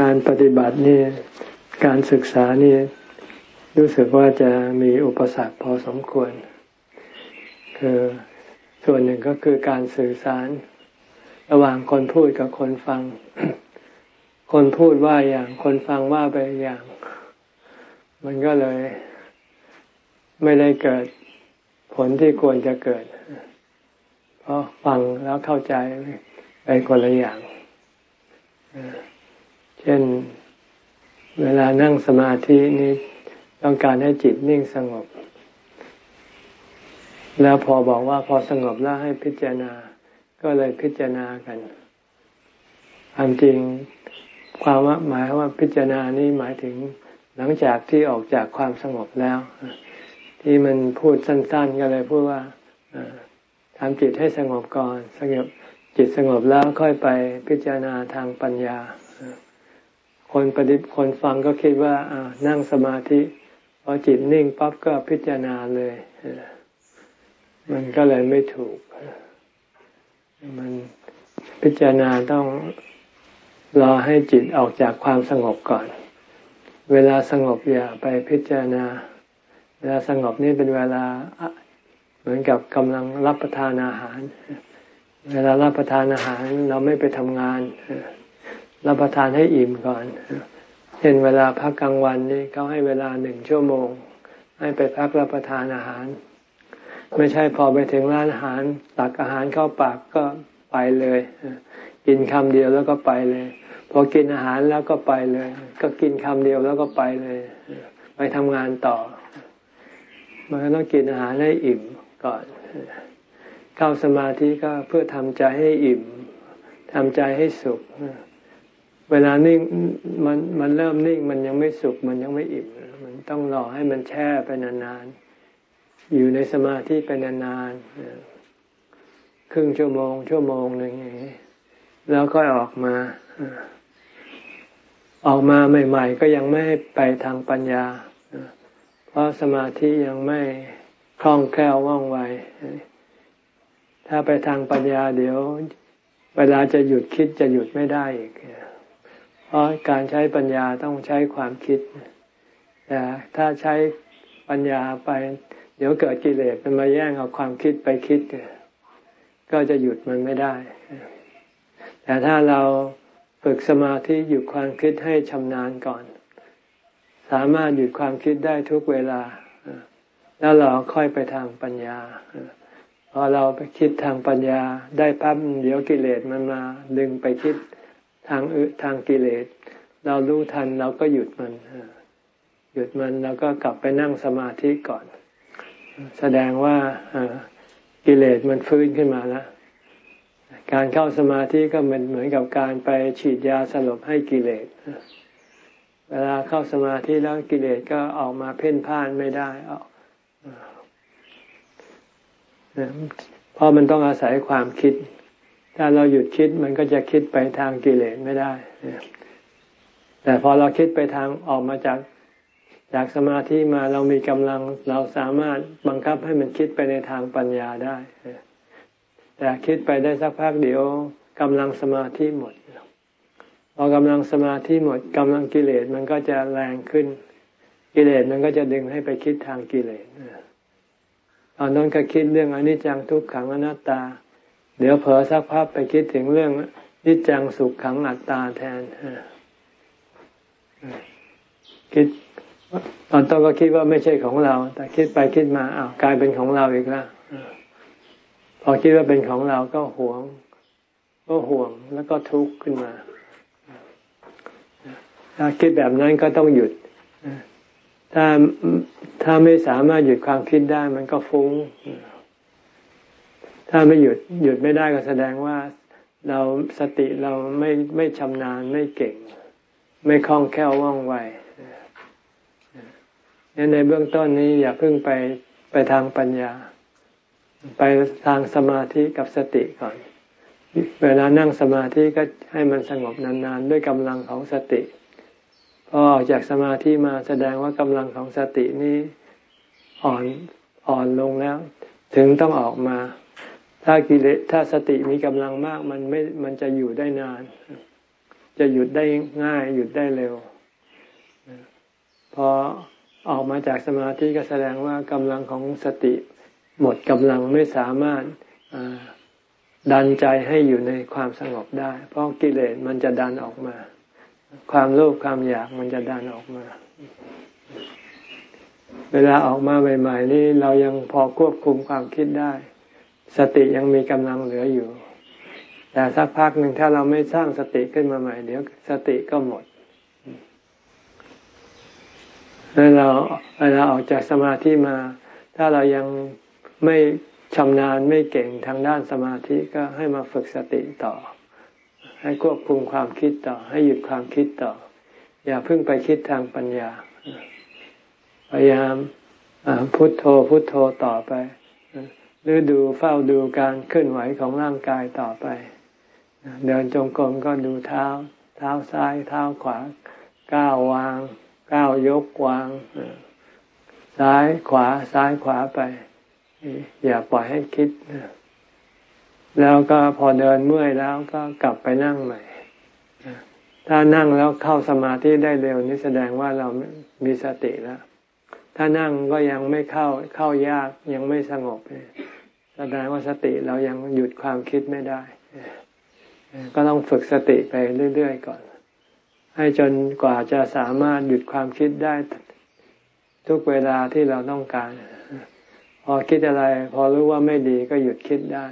การปฏิบัตินี่การศึกษานี่รู้สึกว่าจะมีอุปสรรคพอสมควร คือส่วนหนึ่งก็คือการสื่อสาร ระหว่างคนพูดกับคนฟัง คนพูดว่าอย่างคนฟังว่าไปอย่าง มันก็เลย ไม่ได้เกิดผลที่ควรจะเกิด เพราะฟังแล้วเข้าใจไปคนละอย่าง เช่นเวลานั่งสมาธินี้ต้องการให้จิตนิ่งสงบ แล้วพอบอกว่าพอสงบแล้วให้พิจารณา ก็เลยพิจารณากันความจริงความว่าหมายว่าพิจารณานี้หมายถึงหลังจากที่ออกจากความสงบแล้ว ที่มันพูดสั้น ๆ ก็เลยพูดว่าทำจิตให้สงบก่อนสงบจิตสงบแล้วค่อยไปพิจารณาทางปัญญา คนปฏิคนฟังก็คิดว่านั่งสมาธิพอจิตนิ่งปั๊บก็พิจารณาเลยมันก็เลยไม่ถูก มันพิจารณาต้องรอให้จิตออกจากความสงบก่อน เวลาสงบอย่าไปพิจารณา เวลาสงบนี่เป็นเวลาเหมือนกับกำลังรับประทานอาหาร เวลารับประทานอาหารเราไม่ไปทำงาน รับประทานให้อิ่มก่อนเช่นเวลาพักกลางวันนี่เขาให้เวลาหนึ่งชั่วโมง ให้ไปพักรับประทานอาหาร ไม่ใช่พอไปถึงร้านอาหาร ตักอาหารเข้าปากก็ไปเลย กินคำเดียวแล้วก็ไปเลยพอกินอาหารแล้วก็ไปเลย ก็กินคำเดียวแล้วก็ไปเลย ไปทำงานต่อ มันก็ต้องกินอาหารให้อิ่มก่อนเข้าสมาธิก็เพื่อทำใจให้อิ่มทำใจให้สุข เวลานิ่งมันมันเริ่มนิ่งมันยังไม่สุขมันยังไม่อิ่มมันต้องรอให้มันแช่ไปนานๆ อยู่ในสมาธิไปนานๆครึ่งชั่วโมง ชั่วโมงหนึ่งอย่างนี้แล้วก็ออกมาออกมาใหม่ ๆ ก็ยังไม่ไปทางปัญญา เพราะสมาธิยังไม่คล่องแคล่วว่องไว ถ้าไปทางปัญญาเดี๋ยว เวลาจะหยุดคิดจะหยุดไม่ได้อีก ราะการใช้ปัญญาต้องใช้ความคิดแต่ถ้าใช้ปัญญาไป เดี๋ยวเกิดกิเลสมันมาแย่งเอาความคิดไปคิด ก็จะหยุดมันไม่ได้ แต่ถ้าเราฝึกสมาธิหยุดความคิดให้ชำนาญก่อน สามารถหยุดความคิดได้ทุกเวลา แล้วเราค่อยไปทางปัญญาพอเราไปคิดทางปัญญาได้ปั๊บเดี๋ยวกิเลสมันมาดึงไปคิด ทางอึทางกิเลส เรารู้ทันเราก็หยุดมันหยุดมันแล้วก็กลับไปนั่งสมาธิก่อน แสดงว่ากิเลสมันฟื้นขึ้นมาแล้วการเข้าสมาธิก็เหมือนเหมือนกับการไปฉีดยาสลบให้กิเลสเวลาเข้าสมาธิแล้วกิเลสก็ออกมาเพ่นพ่านไม่ได้เพราะมันต้องอาศัยความคิด ถ้าเราหยุดคิดมันก็จะคิดไปทางกิเลสไม่ได้ แต่พอเราคิดไปทางออกมาจากจากสมาธิมาเรามีกำลังเราสามารถบังคับให้มันคิดไปในทางปัญญาได้ แต่คิดไปได้สักพักเดี๋ยวกำลังสมาธิหมดพอกำลังสมาธิหมดกำลังกิเลสมันก็จะแรงขึ้น กิเลสมันก็จะดึงให้ไปคิดทางกิเลสตอนนั้นก็คิดเรื่องอนิจจังทุกขังอนัตตา เดี๋ยวเผลอสักพักไปคิดถึงเรื่องนิจจังสุขขังอัตตาแทนคิดตอนต้นก็คิดว่าไม่ใช่ของเรา แต่คิดไปคิดมาอ้าวกลายเป็นของเราอีกแล้วพอคิดว่าเป็นของเราก็หวง ก็ห่วงแล้วก็ทุกข์ขึ้นมาถ้าคิดแบบนั้นก็ต้องหยุดถ้าถ้าไม่สามารถหยุดความคิดได้มันก็ฟุ้ง ถ้าไม่หยุดหยุดไม่ได้ก็แสดงว่าเราสติเราไม่ไม่ชำนาญไม่เก่ง ไม่คล่องแคล่วว่องไวเนี่ยในเบื้องต้นนี้อย่าเพิ่งไปไปทางปัญญา ไปทางสมาธิกับสติก่อน เวลานั่งสมาธิก็ให้มันสงบนานๆ ด้วยกำลังของสติพอออกจากสมาธิมาแสดงว่ากำลังของสตินี้อ่อนอ่อนลงแล้ว ถึงต้องออกมา ถ้ากิเลสถ้าสติมีกำลังมากมันไม่มันจะอยู่ได้นาน จะหยุดได้ง่าย หยุดได้เร็วพอออกมาจากสมาธิก็แสดงว่ากำลังของสติหมดกำลังไม่สามารถดันใจให้อยู่ในความสงบได้ เพราะกิเลสมันจะดันออกมา ความโลภความอยากมันจะดันออกมา เวลาออกมาใหม่ ๆ นี่เรายังพอควบคุมความคิดได้ สติยังมีกำลังเหลืออยู่ แต่สักพักหนึ่งถ้าเราไม่สร้างสติขึ้นมาใหม่ เดี๋ยวสติก็หมดเวลาเวลาออกจากสมาธิมา ถ้าเรายังไม่ชำนาญไม่เก่งทางด้านสมาธิก็ให้มาฝึกสติต่อ ให้ควบคุมความคิดต่อ ให้หยุดความคิดต่อ อย่าเพิ่งไปคิดทางปัญญา พยายามพุโทโธพุโทโธต่อไป หรือดูเฝ้าดูการเคลื่อนไหวของร่างกายต่อไป เดินจงกรมก็ดูเท้า เท้าซ้าย เท้าขวา ก้าววาง ก้าวยกวาง ซ้ายขวาซ้ายขวาไป อย่าปล่อยให้คิด แล้วก็พอเดินเมื่อยแล้วก็กลับไปนั่งใหม่ ถ้านั่งแล้วเข้าสมาธิได้เร็วนี่แสดงว่าเรามีสติแล้วถ้านั่งก็ยังไม่เข้าเข้ายากยังไม่สงบ แสดงว่าสติเรายังหยุดความคิดไม่ได้ ก็ต้องฝึกสติไปเรื่อยๆก่อน ให้จนกว่าจะสามารถหยุดความคิดได้ ทุกเวลาที่เราต้องการ พอคิดอะไร พอรู้ว่าไม่ดีก็หยุดคิดได้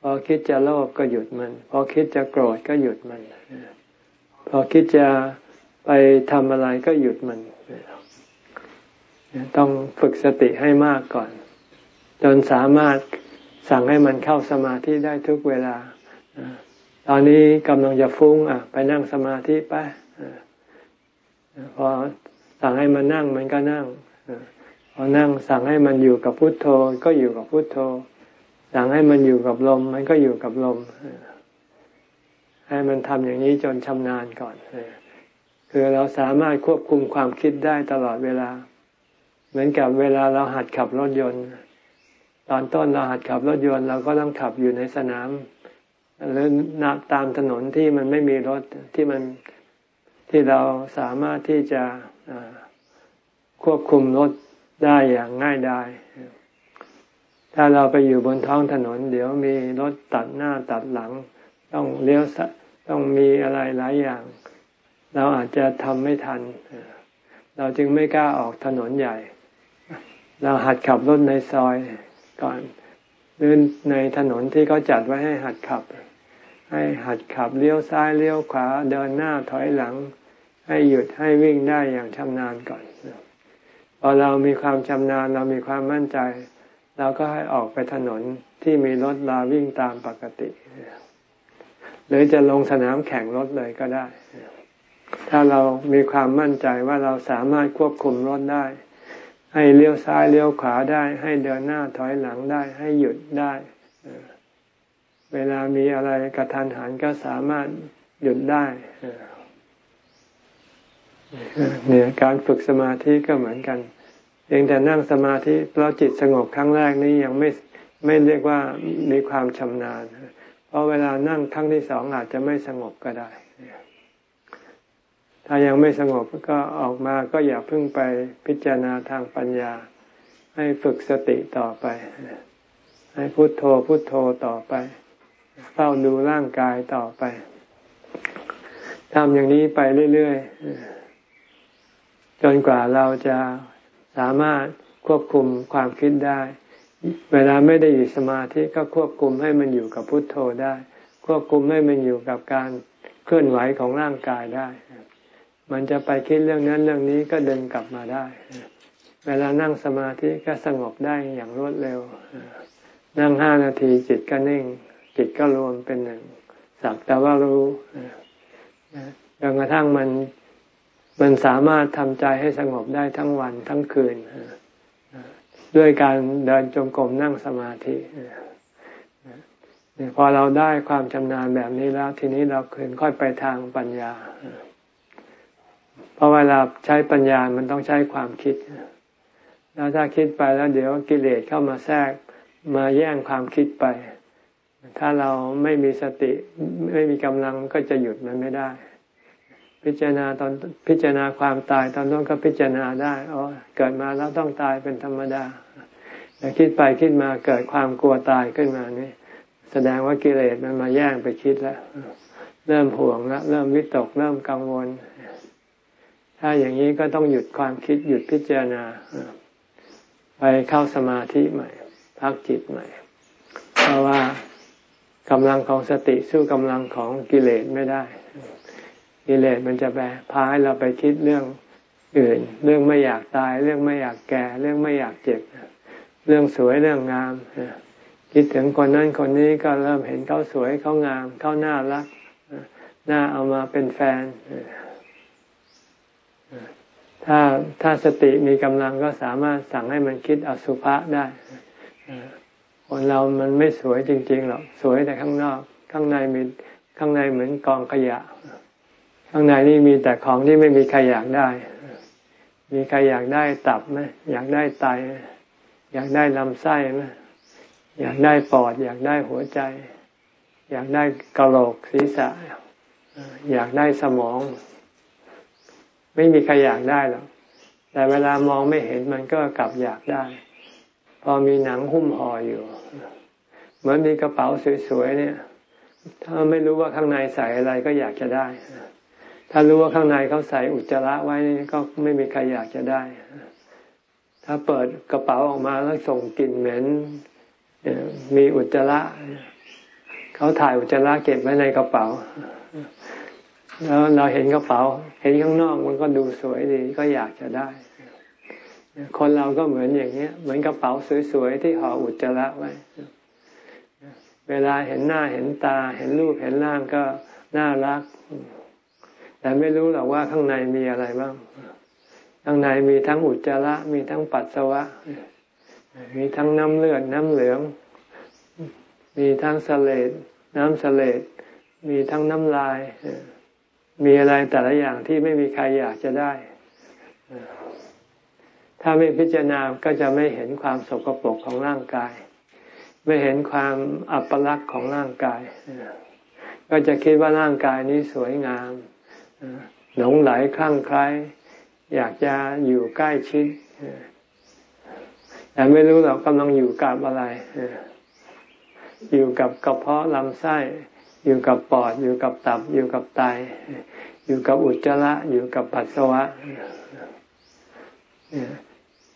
พอคิดจะโลภก็หยุดมัน พอคิดจะโกรธก็หยุดมัน พอคิดจะไปทำอะไรก็หยุดมัน ต้องฝึกสติให้มากก่อน จนสามารถสั่งให้มันเข้าสมาธิได้ทุกเวลา ตอนนี้กำลังจะฟุ้งอะ ไปนั่งสมาธิไปพอสั่งให้มันนั่งมันก็นั่งพอนั่งสั่งให้มันอยู่กับพุทโธก็อยู่กับพุทโธ สั่งให้มันอยู่กับลม มันก็อยู่กับลม ให้มันทำอย่างนี้จนชำนาญก่อนคือเราสามารถควบคุมความคิดได้ตลอดเวลา เหมือนกับเวลาเราหัดขับรถยนต์ ตอนต้นเราหัดขับรถยนต์เราก็ต้องขับอยู่ในสนามหรือนับตามถนนที่มันไม่มีรถที่มันที่เราสามารถที่จะควบคุมรถได้อย่างง่ายดายถ้าเราไปอยู่บนท้องถนน เดี๋ยวมีรถตัดหน้าตัดหลัง ต้องเลี้ยวต้องมีอะไรหลายอย่าง เราอาจจะทำไม่ทัน เราจึงไม่กล้าออกถนนใหญ่ เราหัดขับรถในซอย ก่อนหรือในถนนที่เขาจัดไว้ให้หัดขับ ให้หัดขับเลี้ยวซ้ายเลี้ยวขวาเดินหน้าถอยหลัง ให้หยุดให้วิ่งได้อย่างชำนาญก่อนพอเรามีความชำนาญเรามีความมั่นใจ เราก็ให้ออกไปถนนที่มีรถลาวิ่งตามปกติ หรือจะลงสนามแข่งรถเลยก็ได้ ถ้าเรามีความมั่นใจว่าเราสามารถควบคุมรถได้ ให้เลี้ยวซ้ายเลี้ยวขวาได้ ให้เดินหน้าถอยหลังได้ ให้หยุดได้ เวลามีอะไรกระทันหันก็สามารถหยุดได้เนี่ยการฝึกสมาธิก็เหมือนกันเพียงแต่นั่งสมาธิเราจิตสงบครั้งแรกนี้ยังไม่ไม่เรียกว่ามีความชำนาญ เพราะเวลานั่งครั้งที่สองอาจจะไม่สงบก็ได้ ถ้ายังไม่สงบก็ออกมาก็อย่าเพิ่งไปพิจารณาทางปัญญา ให้ฝึกสติต่อไป ให้พุโทโธพุโทโธต่อไปเฝ้าดูร่างกายต่อไปทำอย่างนี้ไปเรื่อยๆ จนกว่าเราจะสามารถควบคุมความคิดได้ เวลาไม่ได้อยู่สมาธิก็ควบคุมให้มันอยู่กับพุทโธได้ ควบคุมให้มันอยู่กับการเคลื่อนไหวของร่างกายได้ มันจะไปคิดเรื่องนั้นเรื่องนี้ก็เดินกลับมาได้ เวลานั่งสมาธิก็สงบได้อย่างรวดเร็ว นั่งห้านาทีจิตก็นิ่ง จิตก็รวมเป็นหนึ่งสักแต่ว่ารู้จนกระทั่งมันมันสามารถทำใจให้สงบได้ทั้งวันทั้งคืนด้วยการเดินจงกรมนั่งสมาธิพอเราได้ความชำนาญแบบนี้แล้ว ทีนี้เราค่อยไปทางปัญญา เพราะเวลาใช้ปัญญา มันต้องใช้ความคิด แล้วถ้าคิดไปแล้วเดี๋ยวกิเลสเข้ามาแทรกมาแย่งความคิดไป ถ้าเราไม่มีสติไม่มีกำลังก็จะหยุดมันไม่ได้ พิจารณาตอนพิจารณาความตายตอนต้นก็พิจารณาได้อ๋อเกิดมาแล้วต้องตายเป็นธรรมดาแต่คิดไปคิดมาเกิดความกลัวตายขึ้นมานี่แสดงว่ากิเลสมันมาแย่งไปคิดแล้ว เริ่มห่วงแล้วเริ่มวิตกเริ่มกังวล ถ้าอย่างนี้ก็ต้องหยุดความคิดหยุดพิจารณา ไปเข้าสมาธิใหม่ พักจิตใหม่ เพราะว่ากำลังของสติสู้กำลังของกิเลสไม่ได้ กิเลสมันจะไปพาให้เราไปคิดเรื่องอื่น เรื่องไม่อยากตาย เรื่องไม่อยากแก่ เรื่องไม่อยากเจ็บ เรื่องสวยเรื่องงามคิดถึงคนนั้นคนนี้ก็เริ่มเห็นเขาสวยเขางามเขาน่ารักน่าเอามาเป็นแฟน ถ้าถ้าสติมีกำลังก็สามารถสั่งให้มันคิดอสุภะได้คนเรามันไม่สวยจริงๆหรอกสวยแต่ข้างนอก ข้างในมีข้างในเหมือนกองขยะ ข้างในนี่มีแต่ของที่ไม่มีใครอยากได้ มีใครอยากได้ตับไหมอยากได้ไต อยากได้ลำไส้ไหมอยากได้ปอด อยากได้หัวใจ อยากได้กระโหลกศีรษะ อยากได้สมอง ไม่มีใครอยากได้หรอกแต่เวลามองไม่เห็นมันก็กลับอยากได้ พอมีหนังหุ้มห่ออยู่ เหมือนมีกระเป๋าสวยๆเนี่ย ถ้าไม่รู้ว่าข้างในใส่อะไรก็อยากจะได้ ถ้ารู้ว่าข้างในเขาใส่อุจจาระไว้ก็ไม่มีใครอยากจะได้ ถ้าเปิดกระเป๋าออกมาแล้วส่งกลิ่นเหม็นมีอุจจาระเขาถ่ายอุจจาระเก็บไว้ในกระเป๋า แล้วเราเห็นกระเป๋า เห็นข้างนอกมันก็ดูสวยดีก็อยากจะได้ คนเราก็เหมือนอย่างเนี้ย เหมือนกระเป๋าสวยๆที่ห่ออุจจาระไว้ เวลาเห็นหน้าเห็นตา เห็นรูปเห็นร่างก็น่ารัก แต่ไม่รู้หรอกว่าข้างในมีอะไรบ้าง ข้างในมีทั้งอุจจาระ มีทั้งปัสสาวะ มีทั้งน้ำเลือดน้ำเหลือง มีทั้งสเลดน้ำสเลดมีทั้งน้ำลาย มีอะไรแต่ละอย่างที่ไม่มีใครอยากจะได้ ถ้าไม่พิจารณาก็จะไม่เห็นความสกปรกของร่างกาย ไม่เห็นความอัปลักษณ์ของร่างกาย ก็จะคิดว่าร่างกายนี้สวยงาม หลงไหลคลั่งไคล้อยากจะอยู่ใกล้ชิดแต่ไม่รู้หรอกกำลังอยู่กับอะไร อยู่กับกระเพาะลำไส้ อยู่กับปอด อยู่กับตับ อยู่กับไต อยู่กับอุจจาระ อยู่กับปัสสาวะ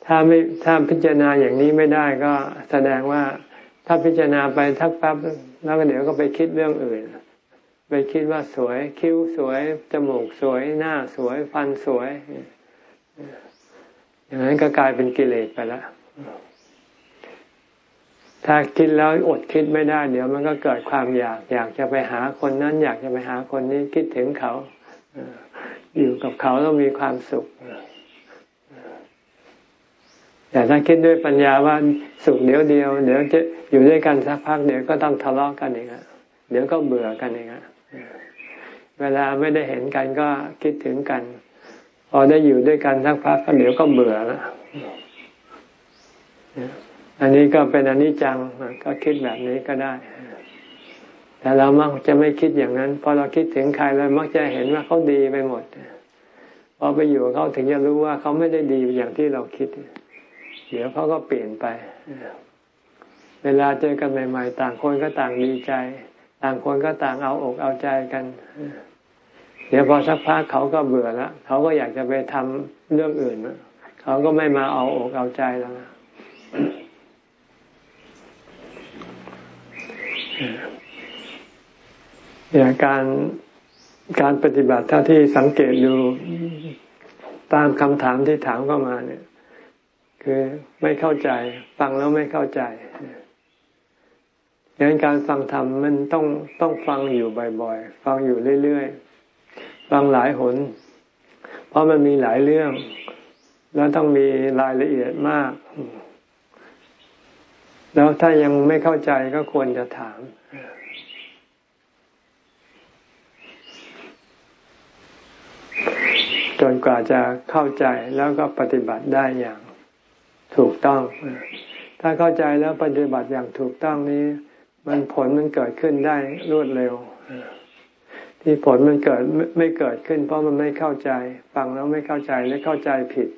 ถ้าไม่ถ้าพิจารณาอย่างนี้ไม่ได้ก็แสดงว่าถ้าพิจารณาไปทักแป๊บแล้วก็เดี๋ยวก็ไปคิดเรื่องอื่น ไปคิดว่าสวยคิ้วสวย จมูกสวย หน้าสวย ฟันสวย อย่างนั้นก็กลายเป็นกิเลสไปแล้ว ถ้าคิดแล้วอดคิดไม่ได้ เดี๋ยวมันก็เกิดความอยาก อยากจะไปหาคนนั้น อยากจะไปหาคนนี้คิดถึงเขาอยู่กับเขาแล้วมีความสุขแต่ถ้าคิดด้วยปัญญาว่าสุขเดี๋ยวเดียว เดี๋ยวจะอยู่ด้วยกันสักพักเดี๋ยวก็ต้องทะเลาะกันเองอะเดี๋ยวก็เบื่อกันเองอะเวลาไม่ได้เห็นกันก็คิดถึงกัน พอได้อยู่ด้วยกันสักพักก็เดี๋ยวก็เบื่อแล้ว อันนี้ก็เป็นอนิจจังก็คิดแบบนี้ก็ได้ แต่เรามักจะไม่คิดอย่างนั้นพอเราคิดถึงใครเรามักจะเห็นว่าเขาดีไปหมดพอไปอยู่เขาถึงจะรู้ว่าเขาไม่ได้ดีอย่างที่เราคิด เดี๋ยวเขาก็เปลี่ยนไป เวลาเจอกันใหม่ ๆ ต่างคนก็ต่างดีใจ ต่างคนก็ต่างเอาอกเอาใจกัน เดี๋ยวพอสักพักเขาก็เบื่อแล้วเขาก็อยากจะไปทำเรื่องอื่นเขาก็ไม่มาเอาอกเอาใจแล้ว เนี่ยการการปฏิบัติเท่าที่สังเกตดูตามคำถามที่ถามเข้ามาเนี่ย คือไม่เข้าใจ ฟังแล้วไม่เข้าใจดังนั้นการฟังธรรมมันต้องต้องฟังอยู่บ่อยๆ ฟังอยู่เรื่อยๆ ฟังหลายหน เพราะมันมีหลายเรื่อง แล้วต้องมีรายละเอียดมาก แล้วถ้ายังไม่เข้าใจก็ควรจะถาม จนกว่าจะเข้าใจแล้วก็ปฏิบัติได้อย่างถูกต้อง ถ้าเข้าใจแล้วปฏิบัติอย่างถูกต้องนี้ มันผลมันเกิดขึ้นได้รวดเร็ว ที่ผลมันเกิดไม่เกิดขึ้น เพราะมันไม่เข้าใจ ฟังแล้วไม่เข้าใจและเข้าใจผิด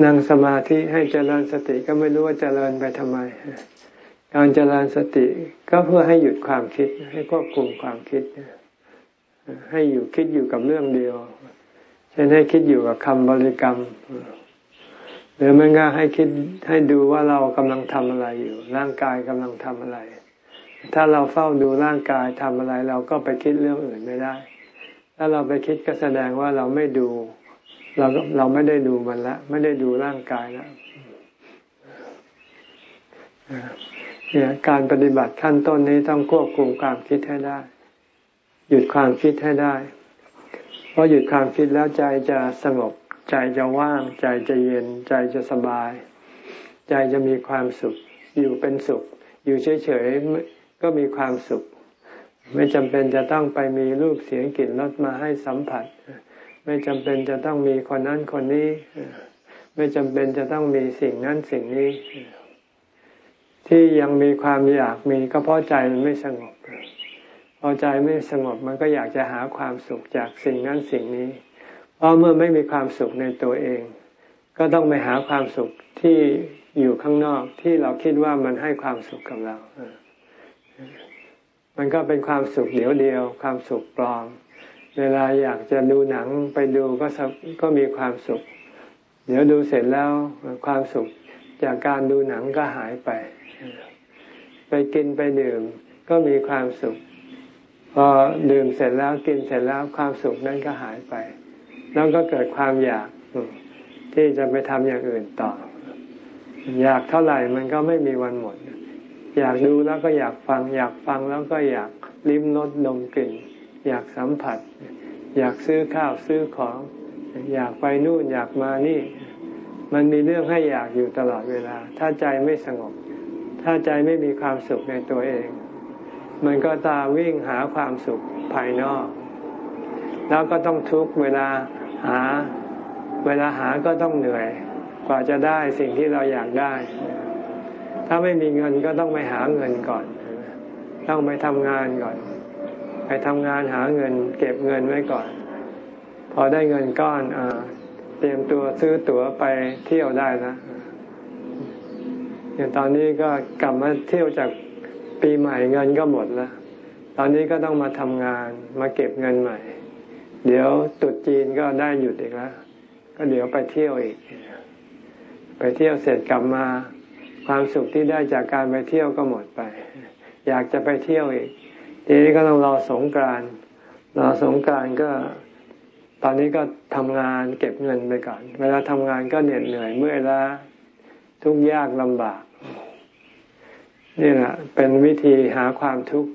นั่งสมาธิให้เจริญสติก็ไม่รู้ว่าเจริญไปทำไม การเจริญสติก็เพื่อให้หยุดความคิดให้ควบคุมความคิด ให้อยู่คิดอยู่กับเรื่องเดียวเช่นให้คิดอยู่กับคำบริกรรม หรือมันก็ให้คิดให้ดูว่าเรากำลังทำอะไรอยู่ ร่างกายกำลังทำอะไร ถ้าเราเฝ้าดูร่างกายทำอะไร เราก็ไปคิดเรื่องอื่นไม่ได้ ถ้าเราไปคิดก็แสดงว่าเราไม่ดู เราเราไม่ได้ดูมันละไม่ได้ดูร่างกายล้วเนี่ยการปฏิบัติขั้นต้นนี้ต้องควบคุมความคิดให้ได้ หยุดความคิดให้ได้ เพอหยุดความคิดแล้วใจจะสงบ ใจจะว่าง ใจจะเย็น ใจจะสบาย ใจจะมีความสุข อยู่เป็นสุข อยู่เฉยๆก็มีความสุข ไม่จำเป็นจะต้องไปมีรูปเสียงกลิ่นรสมาให้สัมผัส ไม่จำเป็นจะต้องมีคนนั้นคนนี้ ไม่จำเป็นจะต้องมีสิ่งนั้นสิ่งนี้ ที่ยังมีความอยากมีก็เพราะใจมันไม่สงบพอใจไม่สงบมันก็อยากจะหาความสุขจากสิ่งนั้นสิ่งนี้ เพราะเมื่อไม่มีความสุขในตัวเอง ก็ต้องไปหาความสุขที่อยู่ข้างนอกที่เราคิดว่ามันให้ความสุขกับเรา มันก็เป็นความสุขเดียวเดียวความสุขปลอม เวลาอยากจะดูหนังไปดูก็ก็มีความสุข เดี๋ยวดูเสร็จแล้วความสุขจากการดูหนังก็หายไป ไปกินไปดื่มก็มีความสุข พอดื่มเสร็จแล้วกินเสร็จแล้วความสุขนั้นก็หายไป แล้วก็เกิดความอยากที่จะไปทำอย่างอื่นต่อ อยากเท่าไหร่มันก็ไม่มีวันหมด อยากดูแล้วก็อยากฟัง อยากฟังแล้วก็อยากลิ้มรสดมกลิ่น อยากสัมผัส อยากซื้อข้าวซื้อของ อยากไปนู่นอยากมานี่ มันมีเรื่องให้อยากอยู่ตลอดเวลา ถ้าใจไม่สงบ ถ้าใจไม่มีความสุขในตัวเอง มันก็ตาวิ่งหาความสุขภายนอก แล้วก็ต้องทุกเวลาหา เวลาหาก็ต้องเหนื่อย กว่าจะได้สิ่งที่เราอยากได้ ถ้าไม่มีเงินก็ต้องไปหาเงินก่อน ต้องไปทำงานก่อน ไปทำงานหาเงิน เก็บเงินไว้ก่อน พอได้เงินก้อนอเตรียมตัวซื้อตั๋วไปเที่ยวได้นะอย่างตอนนี้ก็กลับมาเที่ยวจากปีใหม่เงินก็หมดแล้วตอนนี้ก็ต้องมาทำงานมาเก็บเงินใหม่ เดี๋ยวตุดจีนก็ได้หยุดอีกแล้วก็เดี๋ยวไปเที่ยวอีก ไปเที่ยวเสร็จกลับมา ความสุขที่ได้จากการไปเที่ยวก็หมดไป อยากจะไปเที่ยวอีก ทีนี้ก็ต้องรอสงกานรอสงกานก็ ตอนนี้ก็ทำงานเก็บเงินไปก่อน เวลาทำงานก็เหน็ดเหนื่อยเมื่อยล้าทุกยากลำบากนี่แหละเป็นวิธีหาความทุกข์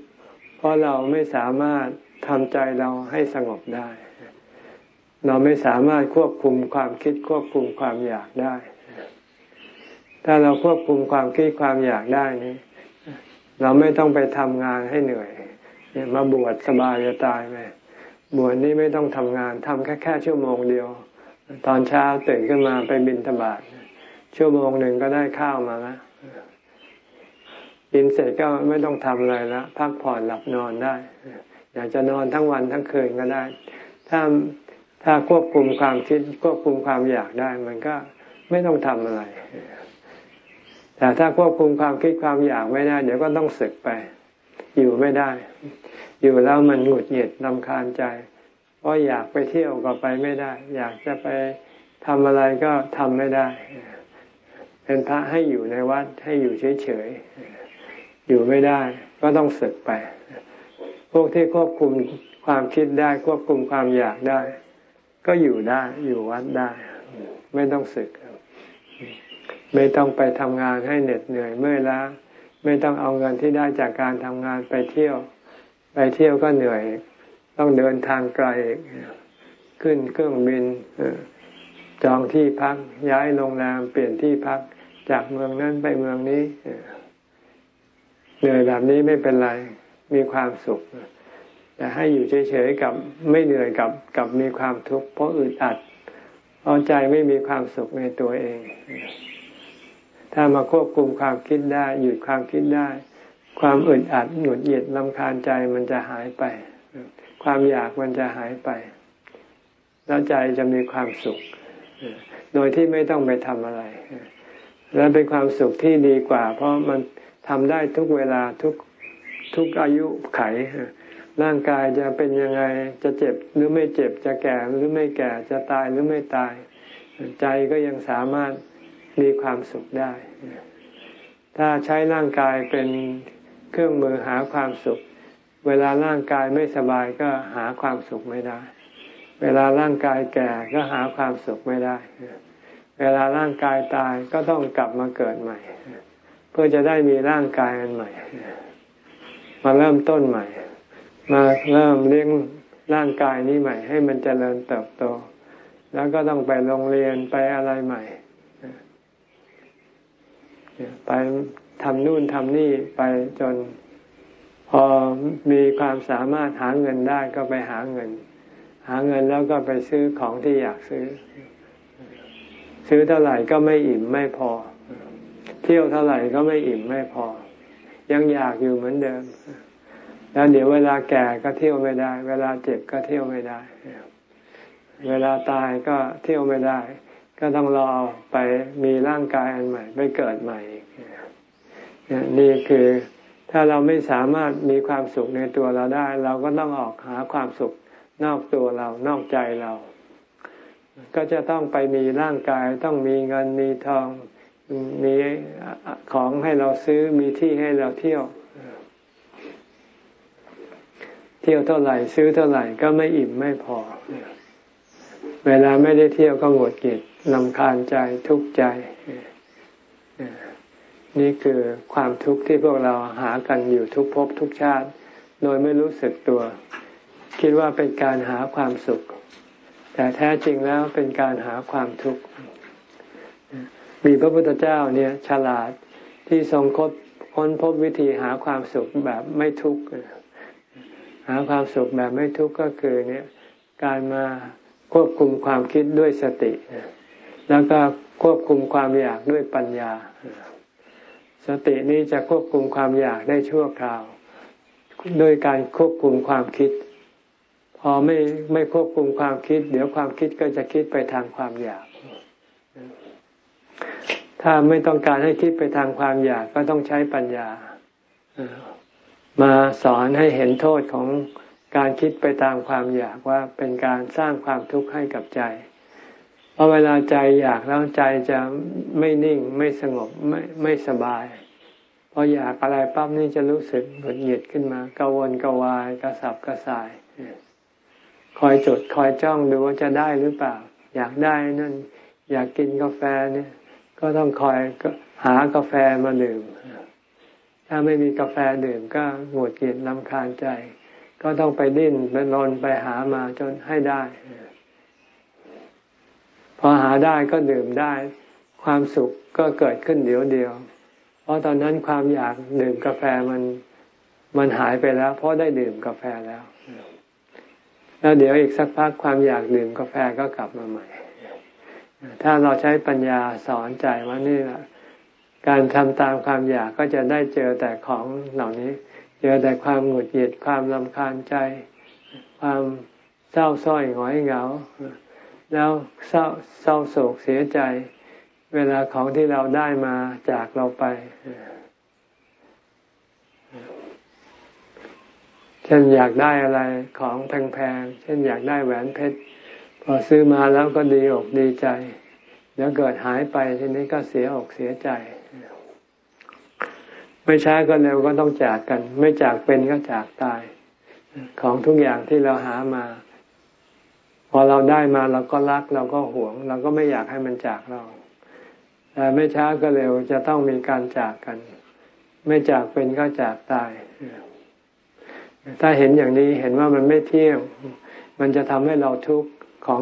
เพราะเราไม่สามารถทำใจเราให้สงบได้ เราไม่สามารถควบคุมความคิดควบคุมความอยากได้ ถ้าเราควบคุมความคิดความอยากได้นี่เราไม่ต้องไปทำงานให้เหนื่อย มาบวชสบายจะตายไหมบวชนี่ไม่ต้องทำงานทำแค่แค่ชั่วโมงเดียว ตอนเช้าตื่นขึ้นมาไปบินธบาตชั่วโมงหนึ่งก็ได้ข้าวมาแล้วกินเสร็จก็ไม่ต้องทำอะไรแล้วพักผ่อนหลับนอนได้ อยากจะนอนทั้งวันทั้งคืนก็ได้ ถ้าถ้าควบคุมความคิดควบคุมความอยากได้ มันก็ไม่ต้องทำอะไร แต่ถ้าควบคุมความคิดความอยากไม่ได้ เดี๋ยวก็ต้องสึกไป อยู่ไม่ได้ อยู่แล้วมันหงุดหงิดลำคาญใจ เพราะอยากไปเที่ยวก็ไปไม่ได้ อยากจะไปทำอะไรก็ทำไม่ได้ เป็นพระให้อยู่ในวัดให้อยู่เฉยๆ อยู่ไม่ได้ก็ต้องสึกไป พวกที่ควบคุมความคิดได้ควบคุมความอยากได้ ก็อยู่ได้อยู่วัดได้ ไม่ต้องสึก ไม่ต้องไปทำงานให้เหน็ดเหนื่อยเมื่อยล้า ไม่ต้องเอาเงินที่ได้จากการทำงานไปเที่ยว ไปเที่ยวก็เหนื่อย ต้องเดินทางไกลขึ้นเครื่องบินจองที่พักย้ายโรงแรมเปลี่ยนที่พักจากเมืองนั้นไปเมืองนี้เหนื่อยแบบนี้ไม่เป็นไรมีความสุขแต่ให้อยู่เฉยๆกับไม่เหนื่อยกับกับมีความทุกข์เพราะอึดอัดเพราใจไม่มีความสุขในตัวเอง ถ้ามาควบคุมความคิดได้ หยุดความคิดได้ ความอึดอัดหงุดหงิดลำคาญใจมันจะหายไป ความอยากมันจะหายไป แล้วใจจะมีความสุข โดยที่ไม่ต้องไปทำอะไร และเป็นความสุขที่ดีกว่า เพราะมันทำได้ทุกเวลาทุกทุกอายุไขร่างกายจะเป็นยังไงจะเจ็บหรือไม่เจ็บจะแก่หรือไม่แก่จะตายหรือไม่ตาย ใจก็ยังสามารถมีความสุขได้ ถ้าใช้ร่างกายเป็นเครื่องมือหาความสุข เวลาร่างกายไม่สบายก็หาความสุขไม่ได้ เวลาร่างกายแก่ก็หาความสุขไม่ได้ เวลาร่างกายตายก็ต้องกลับมาเกิดใหม่ เพื่อจะได้มีร่างกายอันใหม่ มาเริ่มต้นใหม่ มาเริ่มเลี้ยงร่างกายนี้ใหม่ ให้มันเจริญเติบโต แล้วก็ต้องไปโรงเรียนไปอะไรใหม่ ไปทำนู่นทำนี่ไปจน พอมีความสามารถหาเงินได้ก็ไปหาเงิน หาเงินแล้วก็ไปซื้อของที่อยากซื้อ ซื้อเท่าไหร่ก็ไม่อิ่มไม่พอ เที่ยวเท่าไหร่ก็ไม่อิ่มไม่พอ ยังอยากอยู่เหมือนเดิม แล้วเดี๋ยวเวลาแก่ก็เที่ยวไม่ได้ เวลาเจ็บก็เที่ยวไม่ได้ เวลาตายก็เที่ยวไม่ได้ ก็ต้องรอไปมีร่างกายอันใหม่ไปเกิดใหม่นี่คือถ้าเราไม่สามารถมีความสุขในตัวเราได้ เราก็ต้องออกหาความสุขนอกตัวเรานอกใจเรา ก็จะต้องไปมีร่างกายต้องมีเงินมีทองมีของให้เราซื้อมีที่ให้เราเที่ยว เที่ยวเท่าไหร่ ซื้อเท่าไหร่ก็ไม่อิ่มไม่พอ เวลาไม่ได้เที่ยวก็หงุดหงิด ลำคาญใจทุกข์ใจ นี่คือความทุกข์ที่พวกเราหากันอยู่ทุกภพทุกชาติ โดยไม่รู้สึกตัว คิดว่าเป็นการหาความสุข แต่แท้จริงแล้วเป็นการหาความทุกข์ มีพระพุทธเจ้าเนี่ยฉลาดที่ทรงคบค้นพบวิธีหาความสุขแบบไม่ทุกข์หาความสุขแบบไม่ทุกข์ก็คือเนี่ยการมาควบคุมความคิดด้วยสติ แล้วก็ควบคุมความอยากด้วยปัญญา สตินี้จะควบคุมความอยากได้ชั่วคราวด้วยการควบคุมความคิด พอไม่ไม่ควบคุมความคิด เดี๋ยวความคิดก็จะคิดไปทางความอยาก ถ้าไม่ต้องการให้คิดไปทางความอยากก็ต้องใช้ปัญญา มาสอนให้เห็นโทษของการคิดไปตามความอยากว่าเป็นการสร้างความทุกข์ให้กับใจ พอเวลาใจอยากแล้วใจจะไม่นิ่งไม่สงบไม่ไม่สบายพออยากอะไรปั๊บนี่จะรู้สึกหงุดหงิดขึ้นมากังวลกวายกระสับกระส่าย คอยจดคอยจ้องดูว่าจะได้หรือเปล่า อยากได้นั่น อยากกินกาแฟเนี่ย ก็ต้องคอยหากาแฟมาดื่มถ้าไม่มีกาแฟดื่มก็หงุดหงิดลำคาญใจ ก็ต้องไปดิ้นไปรนไปหามาจนให้ได้าได้ก็ดื่มได้ ความสุขก็เกิดขึ้นเดี๋ยวเดียว เพราะตอนนั้นความอยากดื่มกาแฟมันมันหายไปแล้ว เพราะได้ดื่มกาแฟแล้ว แล้วเดี๋ยวอีกสักพักความอยากดื่มกาแฟก็กลับมาใหม่ ถ้าเราใช้ปัญญาสอนใจว่านี่แหละการทำตามความอยากก็จะได้เจอแต่ของเหล่านี้ เจอแต่ความหงุดหงิดความลำคาญใจ ความเศร้าส้อยหงอยเหงา แล้วเศร้าเศร้าโศกเสียใจ เวลาของที่เราได้มาจากเราไป เช่นอยากได้อะไรของแพงๆ เช่นอยากได้แหวนเพชร พอซื้อมาแล้วก็ดีอกดีใจ แล้วเกิดหายไปทีนี้ก็เสียอกเสียใจ ไม่ช้าก็เร็วก็ต้องจากกัน ไม่จากเป็นก็จากตาย ของทุกอย่างที่เราหามา อเราได้มาเราก็รักเราก็หวง เราก็ไม่อยากให้มันจากเราแต่ไม่ช้าก็เร็วจะต้องมีการจากกัน ไม่จากเป็นก็จากตาย ถ้าเห็นอย่างนี้เห็นว่ามันไม่เที่ยงมันจะทำให้เราทุกข์ของ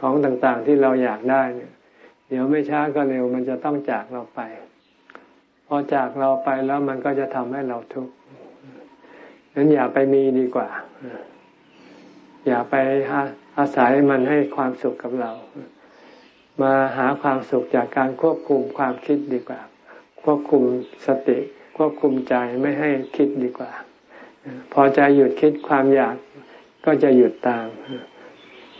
ของต่างๆที่เราอยากได้เนี่ยเดี๋ยวไม่ช้าก็เร็ว มันจะต้องจากเราไป พอจากเราไปแล้วมันก็จะทำให้เราทุกข์นั้นอย่าไปมีดีกว่า อย่าไป อาศัยมันให้ความสุขกับเรา มาหาความสุขจากการควบคุมความคิดดีกว่า ควบคุมสติ ควบคุมใจไม่ให้คิดดีกว่า พอใจหยุดคิดความอยากก็จะหยุดตาม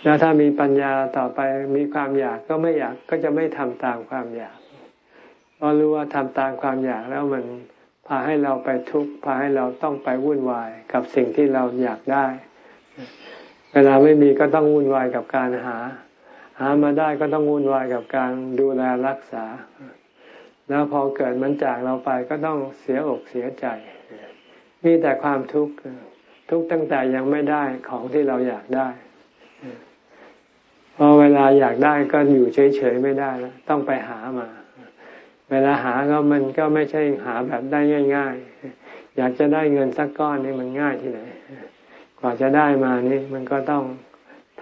แล้วถ้ามีปัญญาต่อไปมีความอยากก็ไม่อยากก็จะไม่ทำตามความอยากเพราะรู้ว่าทำตามความอยากแล้วมันพาให้เราไปทุกข์พาให้เราต้องไปวุ่นวายกับสิ่งที่เราอยากได้ เวลาไม่มีก็ต้องวุ่นวายกับการหา หามาได้ก็ต้องวุ่นวายกับการดูแลรักษา แล้วพอเกิดมันจากเราไปก็ต้องเสียอกเสียใจ มีแต่ความทุกข์ทุกตั้งแต่ยังไม่ได้ของที่เราอยากได้พอเวลาอยากได้ก็อยู่เฉยๆไม่ได้แล้วต้องไปหามา เวลาหาก็มันก็ไม่ใช่หาแบบได้ง่าย ๆ อยากจะได้เงินสักก้อนนี่มันง่ายที่ไหน กว่าจะได้มานี่มันก็ต้อง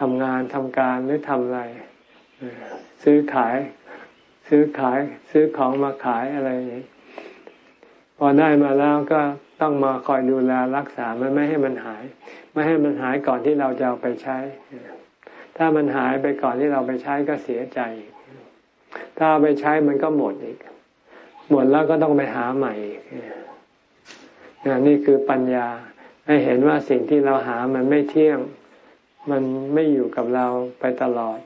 ทำงานทำการหรือทำอะไร ซื้อขาย ซื้อขาย ซื้อของมาขายอะไรอย่างนี้พอได้มาแล้วก็ต้องมาคอยดูแลรักษามันไม่ให้มันหาย ไม่ให้มันหายก่อนที่เราจะเอาไปใช้ ถ้ามันหายไปก่อนที่เราไปใช้ก็เสียใจ ถ้าเอาไปใช้มันก็หมดอีก หมดแล้วก็ต้องไปหาใหม่นี่คือปัญญา ให้เห็นว่าสิ่งที่เราหามันไม่เที่ยง มันไม่อยู่กับเราไปตลอด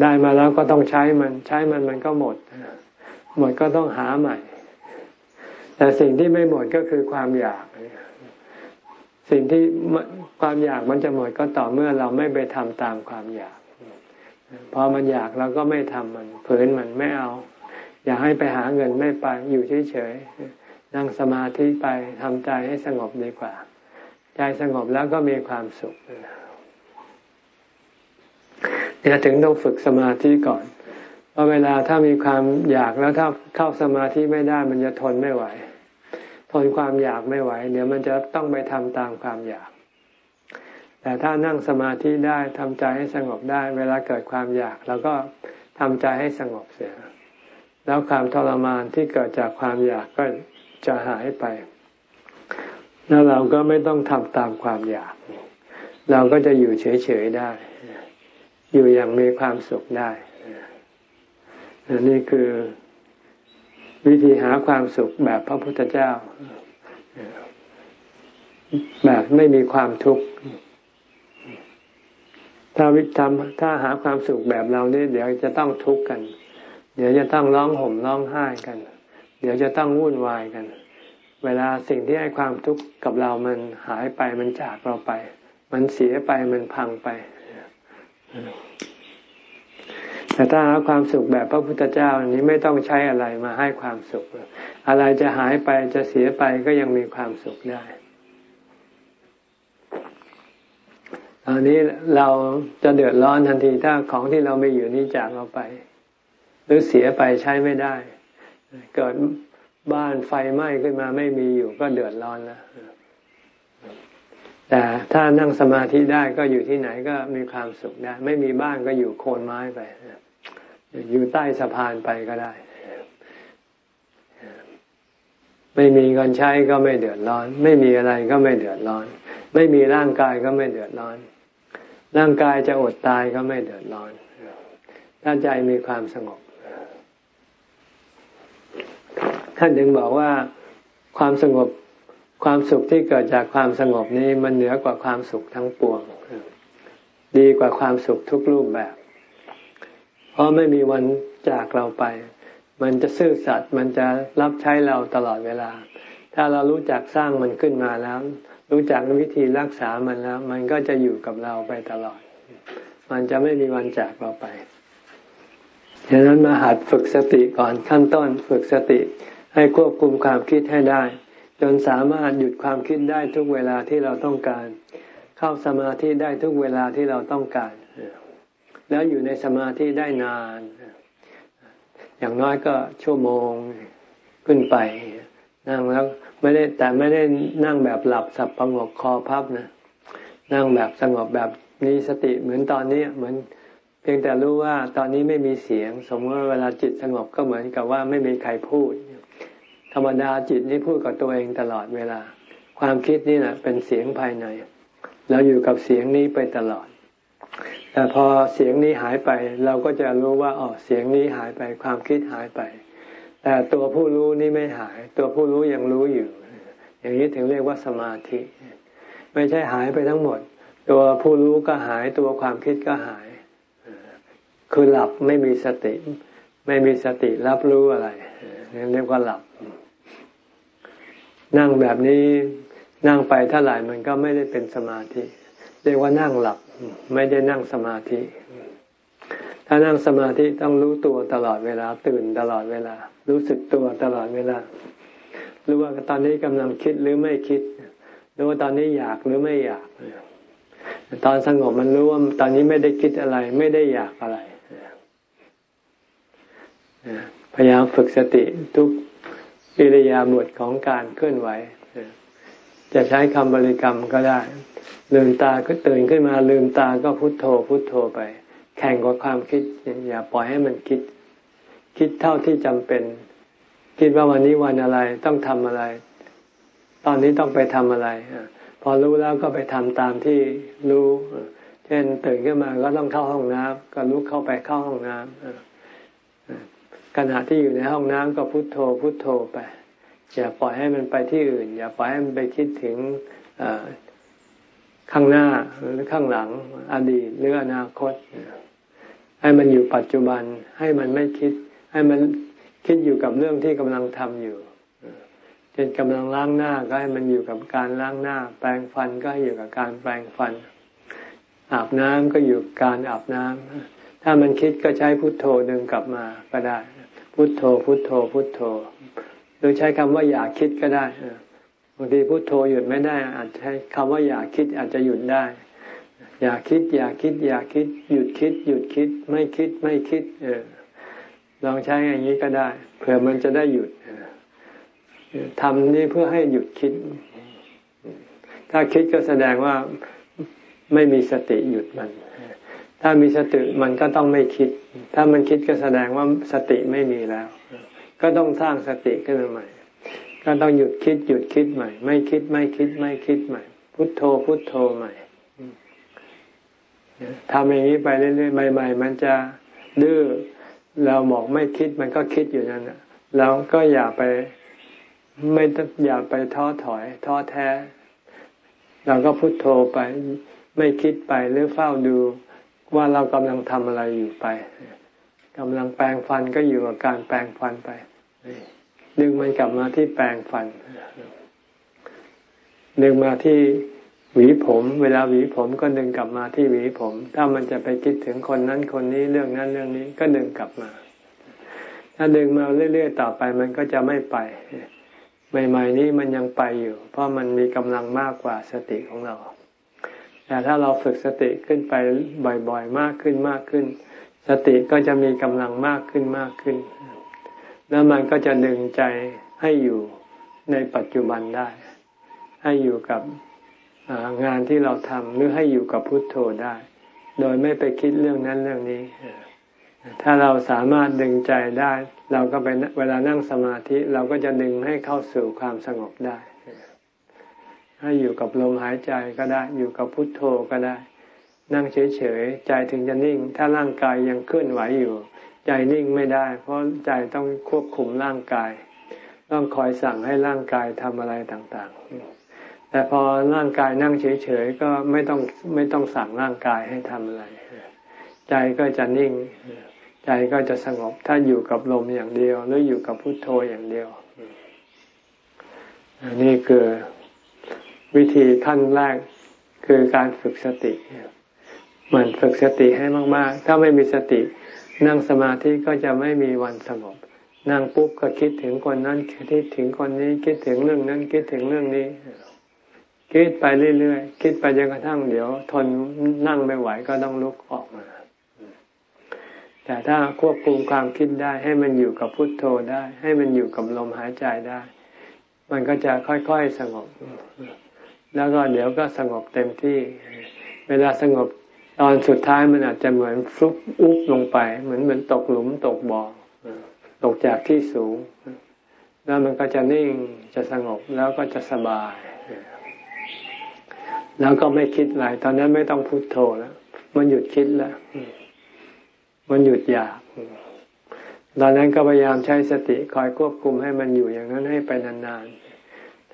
ได้มาแล้วก็ต้องใช้มัน ใช้มันมันก็หมด หมดก็ต้องหาใหม่ แต่สิ่งที่ไม่หมดก็คือความอยาก สิ่งที่ความอยากมันจะหมดก็ต่อเมื่อเราไม่ไปทำตามความอยาก พอมันอยากเราก็ไม่ทำมันเผืนมันไม่เอา อยากให้ไปหาเงินไม่ไปอยู่เฉยๆ นั่งสมาธิไปทำใจให้สงบดีกว่า ใจสงบแล้วก็มีความสุขเนี่ยถึงต้องฝึกสมาธิก่อนเพราะเวลาถ้ามีความอยากแล้วถ้าเข้าสมาธิไม่ได้มันจะทนไม่ไหว ทนความอยากไม่ไหว เดี๋ยวมันจะต้องไปทำตามความอยากแต่ถ้านั่งสมาธิได้ทำใจให้สงบได้ เวลาเกิดความอยากเราก็ทำใจให้สงบเสีย แล้วความทรมานที่เกิดจากความอยากก็ จะหายไป แล้วเราก็ไม่ต้องทำตามความอยาก เราก็จะอยู่เฉยๆได้ อยู่อย่างมีความสุขได้นี่คือวิธีหาความสุขแบบพระพุทธเจ้า แบบไม่มีความทุกข์ถ้าวิธรรมถ้าหาความสุขแบบเราเนี่ยเดี๋ยวจะต้องทุกข์กัน เดี๋ยวจะต้องร้องห่มร้องไห้กัน เดี๋ยวจะต้องวุ่นวายกัน เวลาสิ่งที่ให้ความทุกข์กับเรามันหายไปมันจากเราไป มันเสียไปมันพังไป แต่ถ้าหาความสุขแบบพระพุทธเจ้าอันนี้ไม่ต้องใช้อะไรมาให้ความสุข อะไรจะหายไปจะเสียไปก็ยังมีความสุขได้ตอนนี้เราจะเดือดร้อนทันทีถ้าของที่เราไม่อยู่นี้จากเราไป หรือเสียไปใช้ไม่ได้ เกิดบ้านไฟไหม้ขึ้นมาไม่มีอยู่ก็เดือดร้อนแล้วแต่ถ้านั่งสมาธิได้ก็อยู่ที่ไหนก็มีความสุขได้ ไม่มีบ้านก็อยู่โคนไม้ไป อยู่ใต้สะพานไปก็ได้ ไม่มีเงินใช้ก็ไม่เดือดร้อน ไม่มีอะไรก็ไม่เดือดร้อน ไม่มีร่างกายก็ไม่เดือดร้อน ร่างกายจะอดตายก็ไม่เดือดร้อน ถ้าใจมีความสงบ ท่านถึงบอกว่าความสงบความสุขที่เกิดจากความสงบนี้มันเหนือกว่าความสุขทั้งปวง ดีกว่าความสุขทุกรูปแบบ เพราะไม่มีวันจากเราไป มันจะซื่อสัตย์มันจะรับใช้เราตลอดเวลา ถ้าเรารู้จักสร้างมันขึ้นมาแล้ว รู้จักวิธีรักษามันแล้ว มันก็จะอยู่กับเราไปตลอด มันจะไม่มีวันจากเราไปดังนั้นมาหัดฝึกสติก่อนขั้นต้นฝึกสติ ให้ควบคุมความคิดให้ได้ จนสามารถหยุดความคิดได้ทุกเวลาที่เราต้องการ เข้าสมาธิได้ทุกเวลาที่เราต้องการ แล้วอยู่ในสมาธิได้นาน อย่างน้อยก็ชั่วโมงขึ้นไป นั่งแล้วไม่ได้แต่ไม่ได้นั่งแบบหลับสับประงกคอพับนะนั่งแบบสงบแบบมีสติเหมือนตอนนี้เหมือนเพียงแต่รู้ว่าตอนนี้ไม่มีเสียง สมมติว่าเวลาจิตสงบก็เหมือนกับว่าไม่มีใครพูด ธรรมดาจิตนี่พูดกับตัวเองตลอดเวลา ความคิดนี่แหละเป็นเสียงภายในเราอยู่กับเสียงนี้ไปตลอด แต่พอเสียงนี้หายไป เราก็จะรู้ว่าอ๋อเสียงนี้หายไป ความคิดหายไป แต่ตัวผู้รู้นี่ไม่หาย ตัวผู้รู้ยังรู้อยู่ อย่างนี้ถึงเรียกว่าสมาธิ ไม่ใช่หายไปทั้งหมด ตัวผู้รู้ก็หายตัวความคิดก็หาย คือหลับไม่มีสติ ไม่มีสติรับรู้อะไรเรียกว่าหลับ นั่งแบบนี้นั่งไปเท่าไหร่มันก็ไม่ได้เป็นสมาธิ เรียกว่านั่งหลับ ไม่ได้นั่งสมาธิ ถ้านั่งสมาธิต้องรู้ตัวตลอดเวลา ตื่นตลอดเวลา รู้สึกตัวตลอดเวลา รู้ว่าตอนนี้กำลังคิดหรือไม่คิด รู้ว่าตอนนี้อยากหรือไม่อยาก ตอนสงบมันรู้ว่าตอนนี้ไม่ได้คิดอะไร ไม่ได้อยากอะไรพยายามฝึกสติทุก อิริยาบถของการเคลื่อนไหว จะใช้คำบริกรรมก็ได้ ลืมตาก็ตื่นขึ้นมาลืมตาก็พุโทโธพุโทโธไป แข่งกับความคิดอย่าปล่อยให้มันคิด คิดเท่าที่จำเป็น คิดว่าวันนี้วันอะไรต้องทำอะไร ตอนนี้ต้องไปทำอะไรพอรู้แล้วก็ไปทำตามที่รู้ เช่นตื่นขึ้นมาก็ต้องเข้าห้องน้ำก็ลุกเข้าไปเข้าห้องน้ำ ขณะที่อยู่ในห้องน้ำก็พุโทโธพุโทโธไป อย่าปล่อยให้มันไปที่อื่น อย่าปล่อยให้มันไปคิดถึงข้างหน้าหรือข้างหลังอดีตหรืออนาคต ให้มันอยู่ปัจจุบันให้มันไม่คิด ให้มันคิดอยู่กับเรื่องที่กำลังทำอยู่เช่นกำลังล้างหน้าก็ให้มันอยู่กับการล้างหน้า แปรงฟันก็ให้อยู่กับการแปรงฟัน อาบน้ำก็อยู่การอาบน้ำถ้ามันคิดก็ใช้พุทโธดึงกลับมาก็ได้ พุทโธ พุทโธ พุทโธ หรือใช้คำว่าอยากคิดก็ได้บางทีพุโทโธหยุดไม่ได้ อาจใช้คำว่าอยากคิดอาจจะหยุดได้ อยากคิด อยากคิด อยากคิด หยุดคิด หยุดคิด ไม่คิดไม่คิด เออ ลองใช้อย่างนี้ก็ได้ เผื่อมันจะได้หยุดทำนี่เพื่อให้หยุดคิด ถ้าคิดก็แสดงว่าไม่มีสติหยุดมัน ถ้ามีสติมันก็ต้องไม่คิด ถ้ามันคิดก็แสดงว่าสติไม่มีแล้ว ก็ต้องสร้างสติขึ้นมาใหม่ ก็ต้องหยุดคิดหยุดคิดใหม่ ไม่คิดไม่คิดไม่คิดใหม่ พุทโธพุทโธใหม่ทำอย่างนี้ไปเรื่อยๆใหม่ๆมันจะดื้อเราบอกไม่คิดมันก็คิดอยู่นั่นแหละเราก็อย่าไปไม่อย่าไปท้อถอย ท้อแท้ เราก็พุโทโธไป ไม่คิดไปหรือเฝ้าดู ว่าเรากำลังทำอะไรอยู่ไปกำลังแปลงฟันก็อยู่กับการแปลงฟันไป ดึงมันกลับมาที่แปลงฟัน ดึงมาที่หวีผม เวลาหวีผมก็ดึงกลับมาที่หวีผม ถ้ามันจะไปคิดถึงคนนั้นคนนี้เรื่องนั้นเรื่องนี้ก็ดึงกลับมา ถ้าดึงมาเรื่อยๆต่อไปมันก็จะไม่ไปใหม่ๆนี้มันยังไปอยู่ เพราะมันมีกำลังมากกว่าสติของเรา แต่ถ้าเราฝึกสติขึ้นไปบ่อยๆ มากขึ้นมากขึ้น สติก็จะมีกำลังมากขึ้นมากขึ้น แล้วมันก็จะดึงใจให้อยู่ในปัจจุบันได้ ให้อยู่กับงานที่เราทำหรือให้อยู่กับพุทโธได้ โดยไม่ไปคิดเรื่องนั้นเรื่องนี้ ถ้าเราสามารถดึงใจได้ เราก็ไปเวลานั่งสมาธิเราก็จะดึงให้เข้าสู่ความสงบได้ ให้อยู่กับลมหายใจก็ได้ อยู่กับพุทโธก็ได้ นั่งเฉยๆ ใจถึงจะนิ่ง ถ้าร่างกายยังเคลื่อนไหวอยู่ ใจนิ่งไม่ได้ เพราะใจต้องควบคุมร่างกาย ต้องคอยสั่งให้ร่างกายทำอะไรต่างๆ แต่พอร่างกายนั่งเฉยๆ ก็ไม่ต้องไม่ต้องสั่งร่างกายให้ทำอะไร ใจก็จะนิ่ง ใจก็จะสงบ ถ้าอยู่กับลมอย่างเดียว หรืออยู่กับพุทโธอย่างเดียว นี่คือ วิธีขั้นแรกคือการฝึกสติเหมันฝึกสติให้มาก ๆ ถ้าไม่มีสติ นั่งสมาธิก็จะไม่มีวันสงบนั่งปุ๊บก็คิดถึงคนนั้นคิดถึงคนนี้คิดถึงเรื่องนั้นคิดถึงเรื่องนี้ คิดไปเรื่อยๆคิดไปจนกระทั่งเดี๋ยวทนนั่งไม่ไหวก็ต้องลุกออกมา แต่ถ้าควบคุมความคิดได้ ให้มันอยู่กับพุทโธได้ ให้มันอยู่กับลมหายใจได้ มันก็จะค่อยๆสงบ แล้วก็เดี๋ยวก็สงบเต็มที่ เวลาสงบตอนสุดท้ายมันอาจจะเหมือนฟลุกอุ๊บลงไป เหมือนเหมือนตกหลุมตกบ่อตกจากที่สูง แล้วมันก็จะนิ่งจะสงบแล้วก็จะสบาย แล้วก็ไม่คิดอะไรตอนนั้นไม่ต้องพุโทโธแล้วมันหยุดคิดแล้วมันหยุดอยากตอนนั้นก็พยายามใช้สติคอยควบคุมให้มันอยู่อย่างนั้นให้ไปนานๆ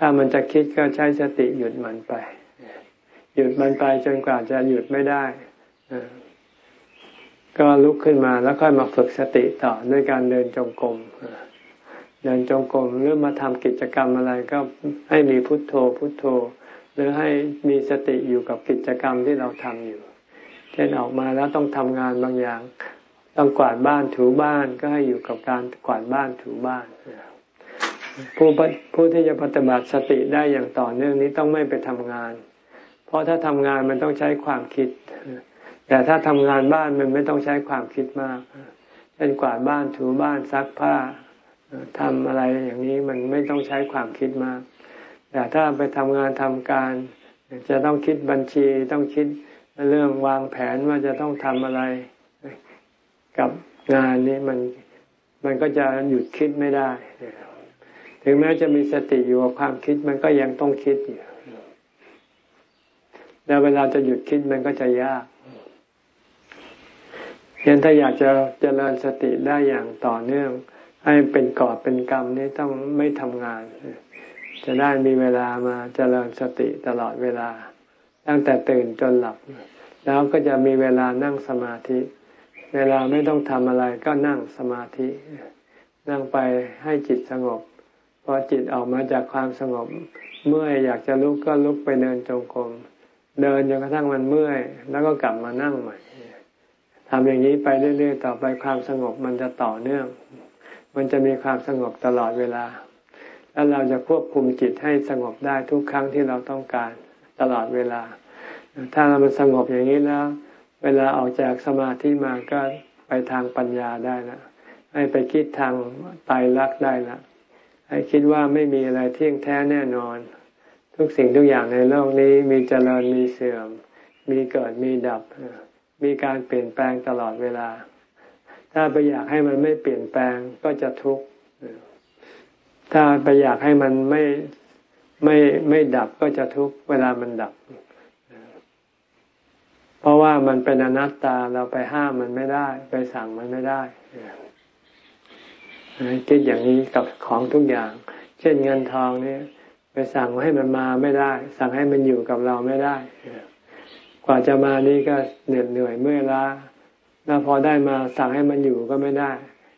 ถ้ามันจะคิดก็ใช้สติหยุดมันไป หยุดมันไปจนกว่าจะหยุดไม่ได้ก็ลุกขึ้นมาแล้วค่อยมาฝึกสติต่อด้วยการเดินจงกรมเดินจงกรมหรือมาทำกิจกรรมอะไรก็ให้มีพุทโธพุทโธ หรือให้มีสติอยู่กับกิจกรรมที่เราทำอยู่ เช่นออกมาแล้วต้องทำงานบางอย่าง ต้องกวาดบ้านถูบ้านก็ให้อยู่กับการกวาดบ้านถูบ้าน ผู้ผู้ที่จะปฏิบัติสติได้อย่างต่อเนื่องนี้ต้องไม่ไปทำงาน เพราะถ้าทำงานมันต้องใช้ความคิด แต่ถ้าทำงานบ้านมันไม่ต้องใช้ความคิดมากเช่นกวาดบ้านถูบ้านซักผ้าทำอะไรอย่างนี้มันไม่ต้องใช้ความคิดมาก แต่ถ้าไปทำงานทำการ จะต้องคิดบัญชีต้องคิดเรื่องวางแผนว่าจะต้องทำอะไร กับงานนี้มันมันก็จะหยุดคิดไม่ได้ ถึงแม้จะมีสติอยู่กับความคิดมันก็ยังต้องคิดอยู่แล้วเวลาจะหยุดคิดมันก็จะยากยันถ้าอยากจะเจริญสติได้อย่างต่อเนื่อง ให้เป็นกอบเป็นกรรมนี่ต้องไม่ทำงาน จะได้มีเวลามาเจริญสติตลอดเวลา ตั้งแต่ตื่นจนหลับ แล้วก็จะมีเวลานั่งสมาธิ เวลาไม่ต้องทำอะไรก็นั่งสมาธิ นั่งไปให้จิตสงบ พอจิตออกมาจากความสงบ เมื่อยอยากจะลุกก็ลุกไปเดินจงกรมเดินจนกระทั่งมันเมื่อย แล้วก็กลับมานั่งใหม่ทำอย่างนี้ไปเรื่อยๆต่อไปความสงบมันจะต่อเนื่อง มันจะมีความสงบตลอดเวลา แล้วเราจะควบคุมจิตให้สงบได้ทุกครั้งที่เราต้องการตลอดเวลา ถ้าเรามันสงบอย่างนี้แล้ว เวลาออกจากสมาธิมาก็ไปทางปัญญาได้ละให้ไปคิดทางตายรักได้ละ ให้คิดว่าไม่มีอะไรเที่ยงแท้แน่นอน ทุกสิ่งทุกอย่างในโลกนี้มีเจริญมีเสื่อม มีเกิดมีดับ มีการเปลี่ยนแปลงตลอดเวลา ถ้าไปอยากให้มันไม่เปลี่ยนแปลงก็จะทุกข์ถ้าไปอยากให้มันไม่ไม่ไม่ดับก็จะทุกข์เวลามันดับ เพราะว่ามันเป็นอนัตตาเราไปห้ามมันไม่ได้ ไปสั่งมันไม่ได้ คิดอย่างนี้กับของทุกอย่าง เช่นเงินทองนี่ไปสั่งให้มันมาไม่ได้ สั่งให้มันอยู่กับเราไม่ได้ กว่าจะมานี่ก็เหนื่อยเหนื่อยเมื่อยล้าแล้วพอได้มาสั่งให้มันอยู่ก็ไม่ได้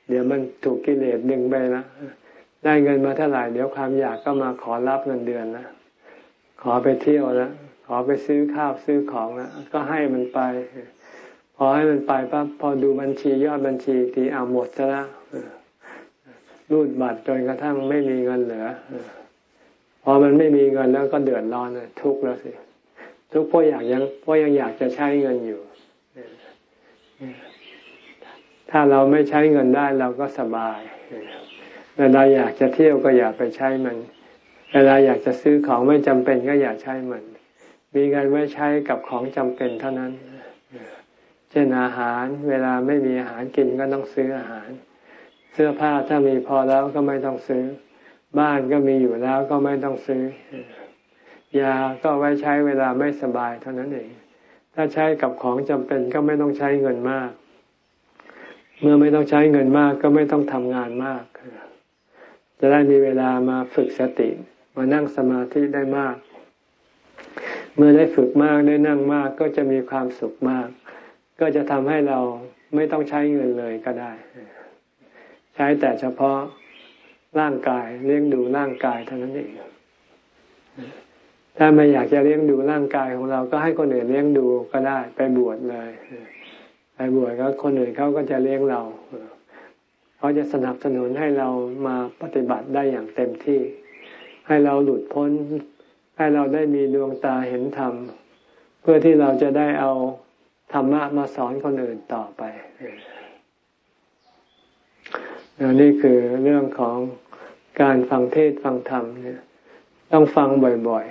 เดี๋ยวมันถูกกิเลสดึงไปนะได้เงินมาเท่าไหร่เดี๋ยวความอยากก็มาขอรับเงินเดือนนะขอไปเที่ยวแล้วขอไปซื้อข้าวซื้อของแล้วก็ให้มันไป พอให้มันไปปั๊บพอดูบัญชียอดบัญชีทีเอาหมดซะแล้ว รูดบัตรจนกระทั่งไม่มีเงินเหลือพอมันไม่มีเงินแล้วก็เดือดร้อนทุกข์แล้วสิทุกข์เพราะอยากยังเพราะยังอยากจะใช้เงินอยู่ ถ้าเราไม่ใช้เงินได้เราก็สบายเวลาอยากจะเที่ยวก็อย่าไปใช้มัน เวลาอยากจะซื้อของไม่จำเป็นก็อย่าใช้มัน มีเงินไว้ใช้กับของจำเป็นเท่านั้น เช่นอาหาร เวลาไม่มีอาหารกินก็ต้องซื้ออาหาร เสื้อผ้าถ้ามีพอแล้วก็ไม่ต้องซื้อ บ้านก็มีอยู่แล้วก็ไม่ต้องซื้อยาก็ไว้ใช้เวลาไม่สบายเท่านั้นเอง ถ้าใช้กับของจำเป็นก็ไม่ต้องใช้เงินมาก เมื่อไม่ต้องใช้เงินมากก็ไม่ต้องทำงานมาก จะได้มีเวลามาฝึกสติมานั่งสมาธิได้มาก เมื่อได้ฝึกมากได้นั่งมากก็จะมีความสุขมาก ก็จะทำให้เราไม่ต้องใช้เงินเลยก็ได้ ใช้แต่เฉพาะร่างกายเลี้ยงดูร่างกายเท่านั้นเองถ้าไม่อยากจะเลี้ยงดูร่างกายของเราก็ให้คนอื่นเลี้ยงดูก็ได้ ไปบวชเลยไปบวชก็คนอื่นเขาก็จะเลี้ยงเราเขาจะสนับสนุนให้เรามาปฏิบัติได้อย่างเต็มที่ ให้เราหลุดพ้น ให้เราได้มีดวงตาเห็นธรรม เพื่อที่เราจะได้เอาธรรมะมาสอนคนอื่นต่อไป นี่คือเรื่องของการฟังเทศฟังธรรมเนี่ยต้องฟังบ่อย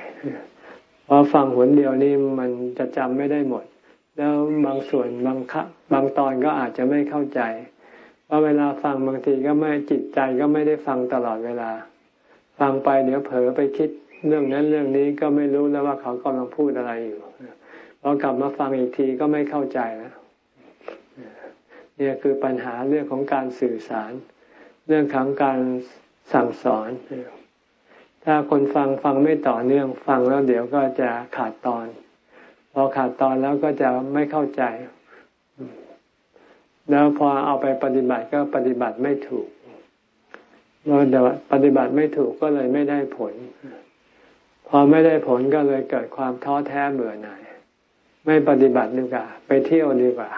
ๆ เพราะฟังหนเดียวนี่มันจะจำไม่ได้หมด แล้วบางส่วนบางคบางตอนก็อาจจะไม่เข้าใจเพราเวลาฟังบางทีก็ไม่จิตใจก็ไม่ได้ฟังตลอดเวลา ฟังไปเดี๋ยวเผลอไปคิดเรื่องนั้นเรื่องนี้ก็ไม่รู้แล้วว่าเขากำลังพูดอะไรอยู่พอกลับมาฟังอีกทีก็ไม่เข้าใจแล้วเนี่ยคือปัญหาเรื่องของการสื่อสาร เรื่องของการสั่งสอน ถ้าคนฟังฟังไม่ต่อเนื่องฟังแล้วเดี๋ยวก็จะขาดตอน พอขาดตอนแล้วก็จะไม่เข้าใจ แล้วพอเอาไปปฏิบัติก็ปฏิบัติไม่ถูกเมื่อปฏิบัติไม่ถูกก็เลยไม่ได้ผล พอไม่ได้ผลก็เลยเกิดความท้อแท้เบื่อหน่ายไม่ปฏิบัติดีกว่า ไปเที่ยวดีกว่า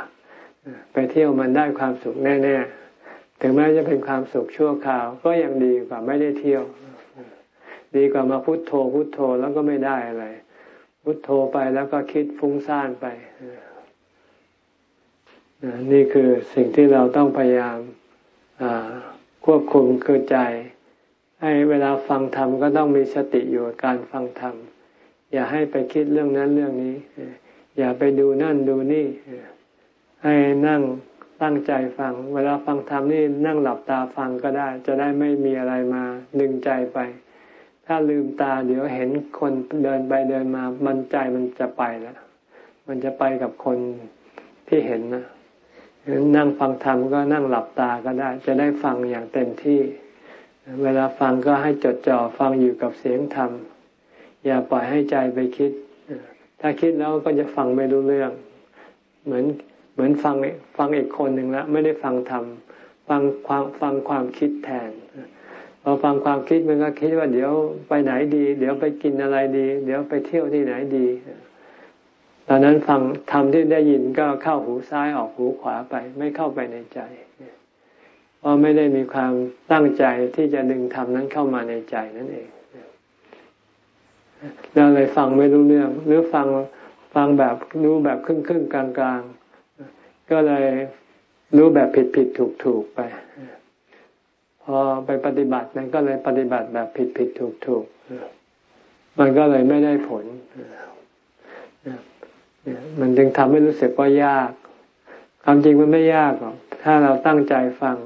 ไปเที่ยวมันได้ความสุขแน่ ๆ ถึงแม้จะเป็นความสุขชั่วคราว ก็ยังดีกว่าไม่ได้เที่ยว ดีกว่ามาพุโทโธพุโทโธแล้วก็ไม่ได้อะไร พุโทโธไปแล้วก็คิดฟุ้งซ่านไปนี่คือสิ่งที่เราต้องพยายามควบคุมคือใจ ให้เวลาฟังธรรมก็ต้องมีสติอยู่กับการฟังธรรม อย่าให้ไปคิดเรื่องนั้นเรื่องนี้ อย่าไปดูนั่นดูนี่ ให้นั่ง ตั้งใจฟัง เวลาฟังธรรมนี่นั่งหลับตาฟังก็ได้ จะได้ไม่มีอะไรมาดึงใจไป ถ้าลืมตาเดี๋ยวเห็นคนเดินไปเดินมา มันใจมันจะไปแล้วมันจะไปกับคนที่เห็นนะนั่งฟังธรรมก็นั่งหลับตาก็ได้ จะได้ฟังอย่างเต็มที่ เวลาฟังก็ให้จดจ่อฟังอยู่กับเสียงธรรม อย่าปล่อยให้ใจไปคิด ถ้าคิดแล้วก็จะฟังไม่รู้เรื่อง เหมือน เหมือนฟังฟังอีกคนหนึ่งแล้วไม่ได้ฟังธรรมฟังความฟังความคิดแทนพอฟังความคิดมันก็คิดว่าเดี๋ยวไปไหนดี เดี๋ยวไปกินอะไรดี เดี๋ยวไปเที่ยวที่ไหนดีตอนนั้นฟังธรรมที่ได้ยินก็เข้าหูซ้ายออกหูขวาไป ไม่เข้าไปในใจเพราะไม่ได้มีความตั้งใจที่จะดึงธรรมนั้นเข้ามาในใจนั่นเองเราเลยฟังไม่รู้เรื่อง หรือฟังฟังแบบรู้แบบครึ่งครึ่งกลางกลาง ก็เลยรู้แบบผิดผิดถูกถูกไป พอไปปฏิบัติมันก็เลยปฏิบัติแบบผิดผิดถูกถูกมันก็เลยไม่ได้ผล มันจึงทำให้รู้สึกว่ายาก ความจริงมันไม่ยากหรอก ถ้าเราตั้งใจฟัง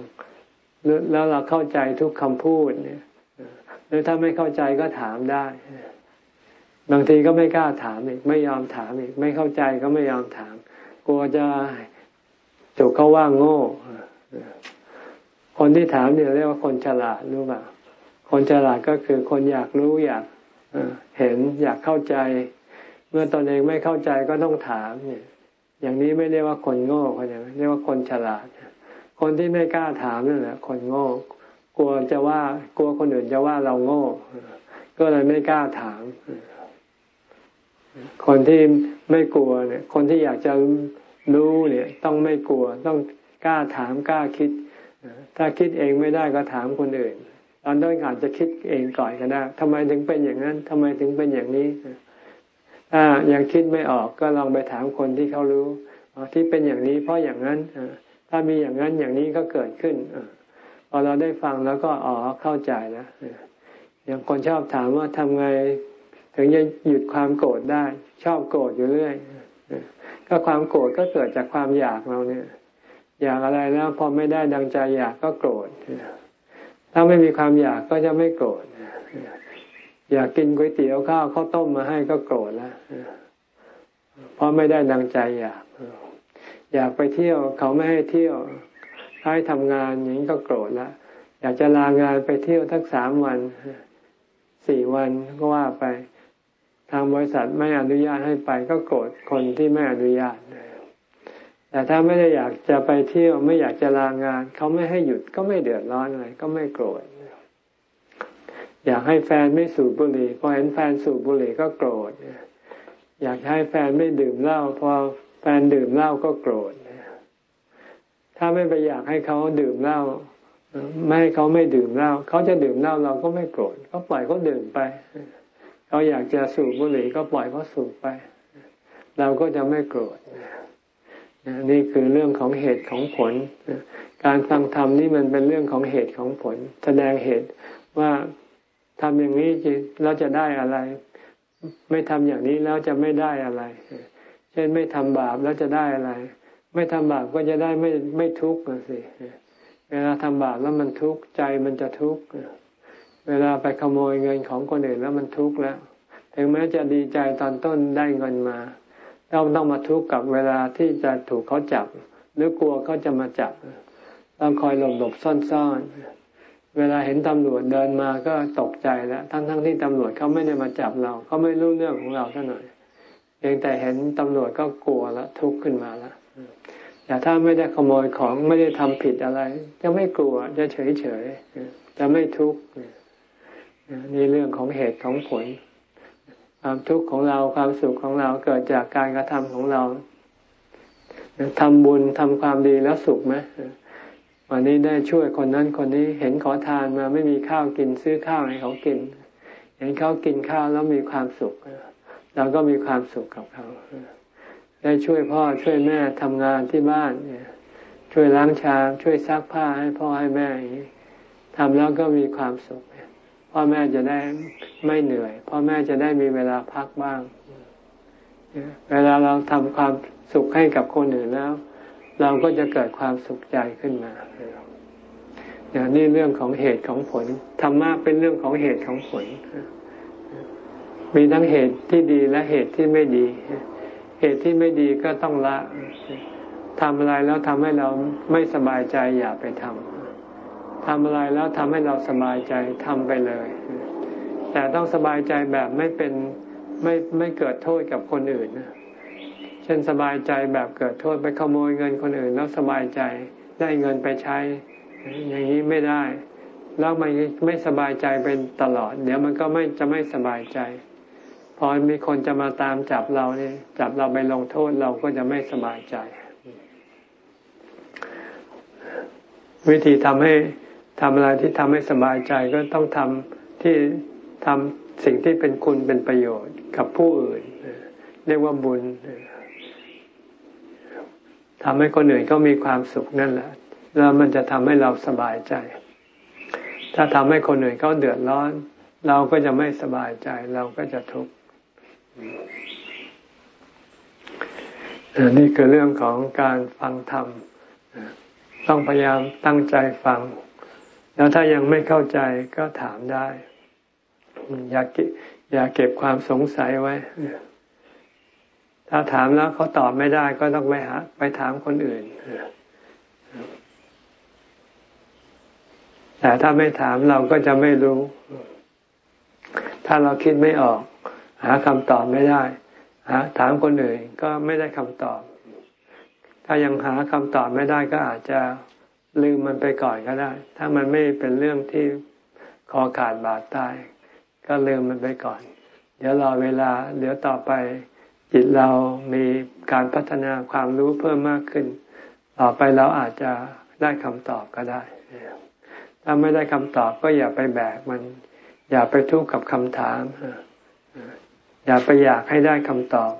แล้วเราเข้าใจทุกคำพูดเนี่ยหรือถ้าไม่เข้าใจก็ถามได้ บางทีก็ไม่กล้าถามอีก ไม่ยอมถามอีก ไม่เข้าใจก็ไม่ยอมถาม กลัวจะ ถูกเขาว่าโง่ คนที่ถามเนี่ยเรียกว่าคนฉลาดรู้ป่ะคนฉลาดก็คือคนอยากรู้อยากเห็นอยากเข้าใจ เมื่อตอนเองไม่เข้าใจก็ต้องถามเนี่ย อย่างนี้ไม่เรียกว่าคนโง่เขาอย่างเรียกว่าคนฉลาด คนที่ไม่กล้าถามนั่นแหละคนโง่ กลัวจะว่ากลัวคนอื่นจะว่าเราโง่ ก็เลยไม่กล้าถาม คนที่ไม่กลัวเนี่ย คนที่อยากจะ รู้เนี่ยต้องไม่กลัวต้องกล้าถามกล้าคิด ถ้าคิดเองไม่ได้ก็ถามคนอื่น ตอนต้นอาจจะคิดเองก่อนก็ได้ทำไมถึงเป็นอย่างนั้นทำไมถึงเป็นอย่างนี้ถ้ายังคิดไม่ออกก็ลองไปถามคนที่เขารู้ที่เป็นอย่างนี้เพราะอย่างนั้นถ้ามีอย่างนั้นอย่างนี้ก็เกิดขึ้นพอเราได้ฟังแล้วก็อ๋อเข้าใจแล้วอย่างคนชอบถามว่าทำไง ถึงจะหยุดความโกรธได้ ชอบโกรธอยู่เรื่อย ก็ความโกรธก็เกิดจากความอยากเราเนี่ย อยากอะไรแล้วพอไม่ได้ดังใจอยากก็โกรธถ้าไม่มีความอยากก็จะไม่โกรธอยากกินก๋วยเตี๋ยวข้าวข้าวต้มมาให้ก็โกรธแล้วเพราะไม่ได้ดังใจอยาก อยากไปเที่ยวเขาไม่ให้เที่ยวให้ทำงานอย่างนี้ก็โกรธแล้วอยากจะลางานไปเที่ยวทั้งสามวันสี่วันก็ว่าไป ทางบริษัทไม่อนุญาตให้ไปก็โกรธคนที่ไม่อนุญาต แต่ถ้าไม่ได้อยากจะไปเที่ยวไม่อยากจะลางาน เขาไม่ให้หยุดก็ไม่เดือดร้อนอะไรก็ไม่โกรธอยากให้แฟนไม่สูบบุหรี่พอเห็นแฟนสูบบุหรี่ก็โกรธอยากให้แฟนไม่ดื่มเหล้าพอแฟนดื่มเหล้าก็โกรธถ้าไม่ไปอยากให้เขาดื่มเหล้าไม่ให้เขาไม่ดื่มเหล้าเขาจะดื่มเหล้าเราก็ไม่โกรธก็ปล่อยเขาดื่มไป เขาอยากจะสูบบุหรี่ก็ปล่อยเขาสูบไป เราก็จะไม่โกรธนี่คือเรื่องของเหตุของผล การฟังธรรมนี่มันเป็นเรื่องของเหตุของผล แสดงเหตุว่าทำอย่างนี้เราจะได้อะไร ไม่ทำอย่างนี้แล้วจะไม่ได้อะไร เช่นไม่ทำบาปแล้วจะได้อะไร ไม่ทำบาปก็จะได้ไม่ไม่ทุกข์สิเวลาทำบาปแล้วมันทุกข์ใจมันจะทุกข์ เวลาไปขโมยเงินของคนอื่นแล้วมันทุกข์แล้ว ถึงแม้จะดีใจตอนต้นได้เงินมาเราต้องมาทุกข์กับเวลาที่จะถูกเขาจับ หรือกลัวเขาจะมาจับต้องคอยหลบหลบซ่อนซ่อนเวลาเห็นตำรวจเดินมาก็ตกใจแล้ว ทั้งทั้งที่ตำรวจเขาไม่ได้มาจับเราเขาไม่รู้เรื่องของเราเท่าหน่อยเพียงแต่เห็นตำรวจก็กลัวแล้วทุกข์ขึ้นมาแล้วแต่ถ้าไม่ได้ขโมยของไม่ได้ทำผิดอะไร จะไม่กลัวจะเฉยเฉยจะไม่ทุกข์ นี่เรื่องของเหตุของผล ความทุกข์ของเราความสุขของเราเกิดจากการกระทำของเราทำบุญทำความดีแล้วสุขไหมวันนี้ได้ช่วยคนนั้นคนนี้เห็นขอทานมาไม่มีข้าวกินซื้อข้าวให้เขากิน เห็นเขากินข้าวแล้วมีความสุขเราก็มีความสุขกับเขาได้ช่วยพ่อช่วยแม่ทำงานที่บ้านเนี่ยช่วยล้างชามช่วยซักผ้าให้พ่อให้แม่อย่างนี้ทำแล้วก็มีความสุข พ่อแม่จะได้ไม่เหนื่อย พ่อแม่จะได้มีเวลาพักบ้าง เวลาเราทำความสุขให้กับคนอื่นแล้ว เราก็จะเกิดความสุขใจขึ้นมาเนี่ยนี่เรื่องของเหตุของผลธรรมะเป็นเรื่องของเหตุของผล มีทั้งเหตุที่ดีและเหตุที่ไม่ดี เหตุที่ไม่ดีก็ต้องละทำอะไรแล้วทำให้เราไม่สบายใจอย่าไปทำ ทำอะไรแล้วทำให้เราสบายใจทำไปเลย แต่ต้องสบายใจแบบไม่เป็นไม่ไม่เกิดโทษกับคนอื่นเช่นสบายใจแบบเกิดโทษไปขโมยเงินคนอื่น แล้วสบายใจได้เงินไปใช้ อย่างนี้ไม่ได้ แล้วมันไม่สบายใจเป็นตลอด เดี๋ยวมันก็ไม่จะไม่สบายใจ พอมีคนจะมาตามจับเราเนี่ยจับเราไปลงโทษเราก็จะไม่สบายใจ วิธีทำให้ ทำอะไรที่ทำให้สบายใจก็ต้องทำที่ทำสิ่งที่เป็นคุณเป็นประโยชน์กับผู้อื่น เรียกว่าบุญทำให้คนอื่นก็มีความสุขนั่นแหละ แล้วมันจะทำให้เราสบายใจ ถ้าทำให้คนอื่นเขาเดือดร้อน เราก็จะไม่สบายใจ เราก็จะทุกข์นี่คือเรื่องของการฟังธรรม ต้องพยายามตั้งใจฟัง แล้วถ้ายังไม่เข้าใจก็ถามได้ อย่าเก็อย่าเก็บความสงสัยไว้ ถ้าถามแล้วเขาตอบไม่ได้ก็ต้องไปหาไปถามคนอื่นแต่ถ้าไม่ถามเราก็จะไม่รู้ ถ้าเราคิดไม่ออก หาคำตอบไม่ได้หาถามคนอื่นก็ไม่ได้คำตอบ ถ้ายังหาคำตอบไม่ได้ก็อาจจะ ลืมมันไปก่อนก็ได้ ถ้ามันไม่เป็นเรื่องที่คอขาดบาดตาย ก็ลืมมันไปก่อน เดี๋ยวรอเวลา เดี๋ยวต่อไป จิตเรามีการพัฒนาความรู้เพิ่มมากขึ้น ต่อไปเราอาจจะได้คำตอบก็ได้ ถ้าไม่ได้คำตอบก็อย่าไปแบกมัน อย่าไปทุกข์กับคำถาม อย่าไปอยากให้ได้คำตอบ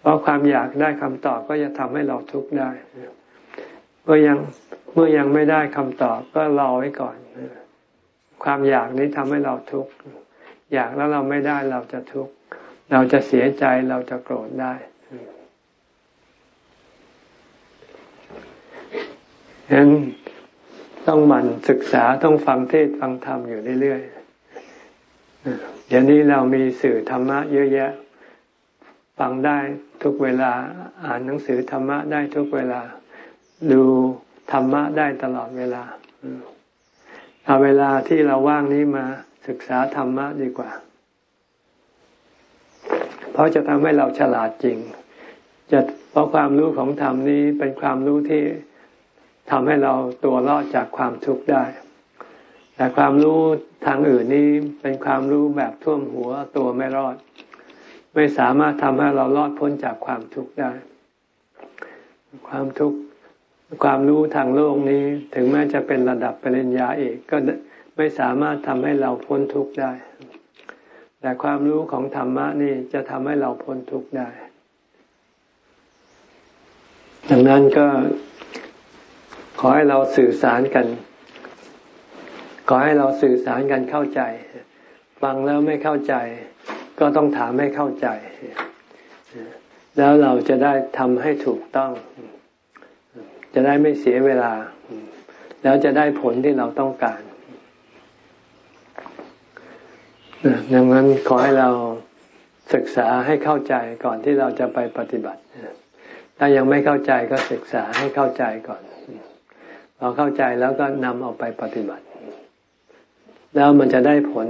เพราะความอยากได้คำตอบก็จะทำให้เราทุกข์ได้เมื่อยัง มื่อยังไม่ได้คำตอบก็รอไว้ก่อน ความอยากนี้ทำให้เราทุกข์ อยากแล้วเราไม่ได้เราจะทุกข์ เราจะเสียใจเราจะโกรธได้ ฉะนั้นต้องหมั่นศึกษาต้องฟังเทศฟังธรรมอยู่เรื่อยๆเดี๋ยวนี้เรามีสื่อธรรมะเยอะแยะ ฟังได้ทุกเวลา อ่านหนังสือธรรมะได้ทุกเวลา ดู ธรรมะได้ตลอดเวลาเอาเวลาที่เราว่างนี้มาศึกษาธรรมะดีกว่า เพราะจะทำให้เราฉลาดจริง จะเพราะความรู้ของธรรมนี้เป็นความรู้ที่ทำให้เราตัวรอดจากความทุกข์ได้ แต่ความรู้ทางอื่นนี้เป็นความรู้แบบท่วมหัวตัวไม่รอด ไม่สามารถทำให้เรารอดพ้นจากความทุกข์ได้ ความทุกข์ ความรู้ทางโลกนี้ถึงแม้จะเป็นระดับปริญญาเอกก็ไม่สามารถทำให้เราพ้นทุกข์ได้ แต่ความรู้ของธรรมะนี่จะทำให้เราพ้นทุกข์ได้ ดังนั้นก็ขอให้เราสื่อสารกัน ขอให้เราสื่อสารกันเข้าใจ ฟังแล้วไม่เข้าใจ ก็ต้องถามให้เข้าใจ แล้วเราจะได้ทำให้ถูกต้อง จะได้ไม่เสียเวลา แล้วจะได้ผลที่เราต้องการดังนั้นขอให้เราศึกษาให้เข้าใจก่อนที่เราจะไปปฏิบัติ ถ้ายังไม่เข้าใจก็ศึกษาให้เข้าใจก่อนพอเข้าใจแล้วก็นำเอาไปปฏิบัติ แล้วมันจะได้ผล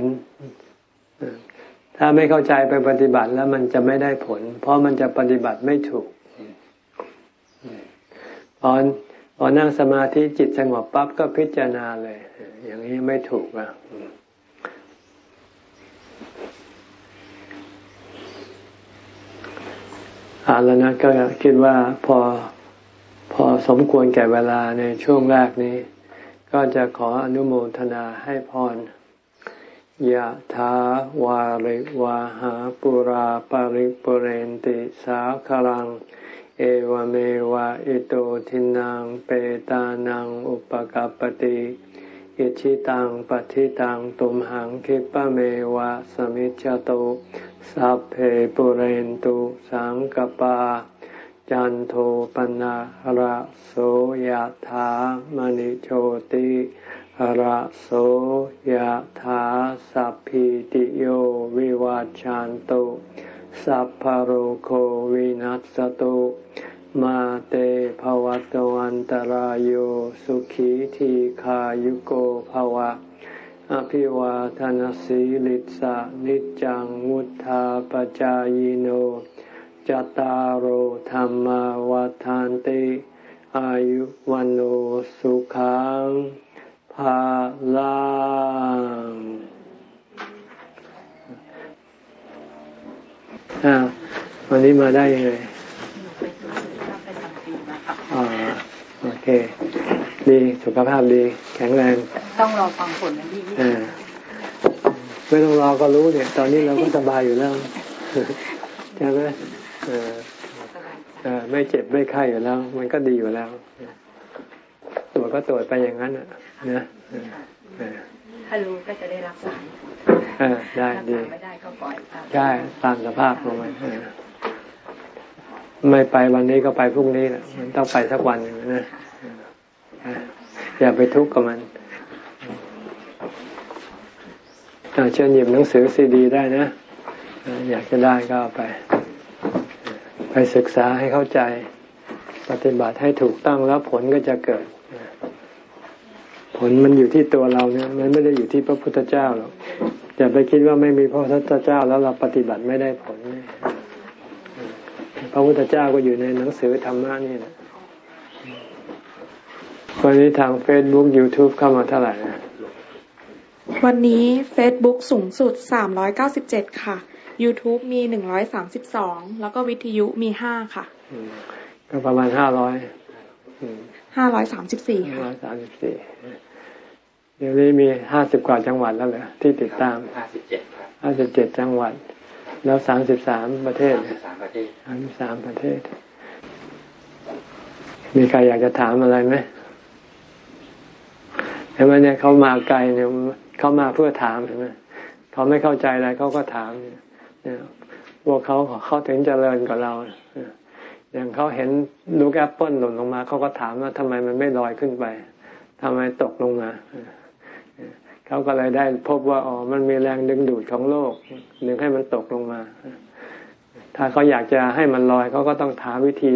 ถ้าไม่เข้าใจไปปฏิบัติแล้วมันจะไม่ได้ผล เพราะมันจะปฏิบัติไม่ถูก พอพอนั่งสมาธิจิตสงบปั๊บก็พิจารณาเลย อย่างนี้ไม่ถูกอะอาแล้วนะก็คิดว่าพอพอสมควรแก่เวลาในช่วงแรกนี้ ก็จะขออนุโมทนาให้พรยะถาวาริวาหาปุราปาริปุเรนติสาคลัง เอวเมวะอิโตทินังเปตานังอุปกปติอิชิตังปฏิตังตุมหังคิปะเมวะสมิจจโตสัพเพปุเรนตุสังกปา จันโทปนะระโสยธามณิโชติระโสยธาสัพพิติโยวิวาจันตุ สัพพโรโควินัสตุมาเตภวัตวันตารโยสุขีทีขายุโกภวะ อภิวาทานสีลิสะนิจังมุธาปจายโนจตารโหธรรมวาทานติอายุวันโอสุขังภาลัง วันนี้มาได้ยังไงอ่าโอเค ดีสุขภาพดี แข็งแรง ต้องรอฟังผลนะพี่ไม่ต้องรอก็รู้เนี่ย ตอนนี้เราก็สบายอยู่แล้วใช่ไหมเออเออไม่เจ็บไม่ไข้อยู่แล้ว มันก็ดีอยู่แล้ว ตรวจก็ตรวจไปอย่างนั้นอะนะถ้ารู้ก็จะได้รักษาเออได้ดีไม่ได้ ก็ปล่อยใช่ตามสภาพของมันไม่ไปวันนี้ก็ไปพรุ่งนี้แหละมันต้องไปสักวันหนึ่งนะอย่าไปทุกข์กับมันเชิญหยิบหนังสือซีดีได้นะ อยากจะได้ก็เอาไป ไปศึกษาให้เข้าใจ ปฏิบัติให้ถูกต้องแล้วผลก็จะเกิด ผลมันอยู่ที่ตัวเราเนี่ย มันไม่ได้อยู่ที่พระพุทธเจ้าหรอก อย่าไปคิดว่าไม่มีพระพุทธเจ้าแล้วเราปฏิบัติไม่ได้ผล พระพุทธเจ้าก็อยู่ในหนังสือธรรมะนี่แหละวันนี้ทางเฟซบุ๊กยูทูบเข้ามาเท่าไหร่นะวันนี้เฟซบุ๊กสูงสุดสามร้อยเก้าสิบเจ็ดค่ะ YouTube มีหนึ่งร้อยสามสิบสองแล้วก็วิทยุมีห้าค่ะ ก็ประมาณห้าร้อยห้าร้อยสามสิบสี่ค่ะ เดี๋ยวนี้มีห้าสิบกว่าจังหวัดแล้วเหรอที่ติดตามห้าสิบเจ็ดห้าสิบเจ็ดจังหวัด แล้วสามสิบสามประเทศสามประเทศสามสิบสามประเทศ มีใครอยากจะถามอะไรไหมเห็นไหมเนี่ยเขามาไกลเนี่ยเขามาเพื่อถามเห็นไหมเขาไม่เข้าใจอะไรเขาก็ถามเนี่ยพวกเขาเขาถึงเจริญกว่าเราอย่างเขาเห็นลูกแอปเปิลหล่นลงมาเขาก็ถามว่าทำไมมันไม่ลอยขึ้นไปทำไมตกลงมา เขาก็เลยได้พบว่าอ๋อมันมีแรงดึงดูดของโลกดึงให้มันตกลงมา ถ้าเขาอยากจะให้มันลอยเขาก็ต้องถามวิธี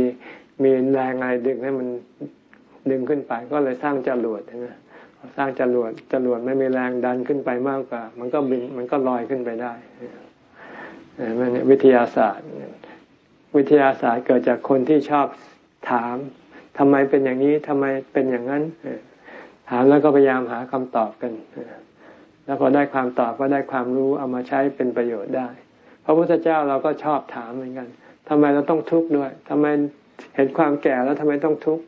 มีแรงอะไรดึงให้มันดึงขึ้นไป ก็เลยสร้างจรวดนะสร้างจรวดจรวดไม่มีแรงดันขึ้นไปมากกว่า มันก็บินมันก็ลอยขึ้นไปได้มันวิทยาศาสตร์ วิทยาศาสตร์เกิดจากคนที่ชอบถามทำไมเป็นอย่างนี้ทำไมเป็นอย่างนั้น ถามแล้วก็พยายามหาคำตอบกัน แล้วพอได้ความตอบก็ได้ความรู้เอามาใช้เป็นประโยชน์ได้ พระพุทธเจ้าเราก็ชอบถามเหมือนกันทำไมเราต้องทุกข์ด้วยทำไมเห็นความแก่แล้วทำไมต้องทุกข์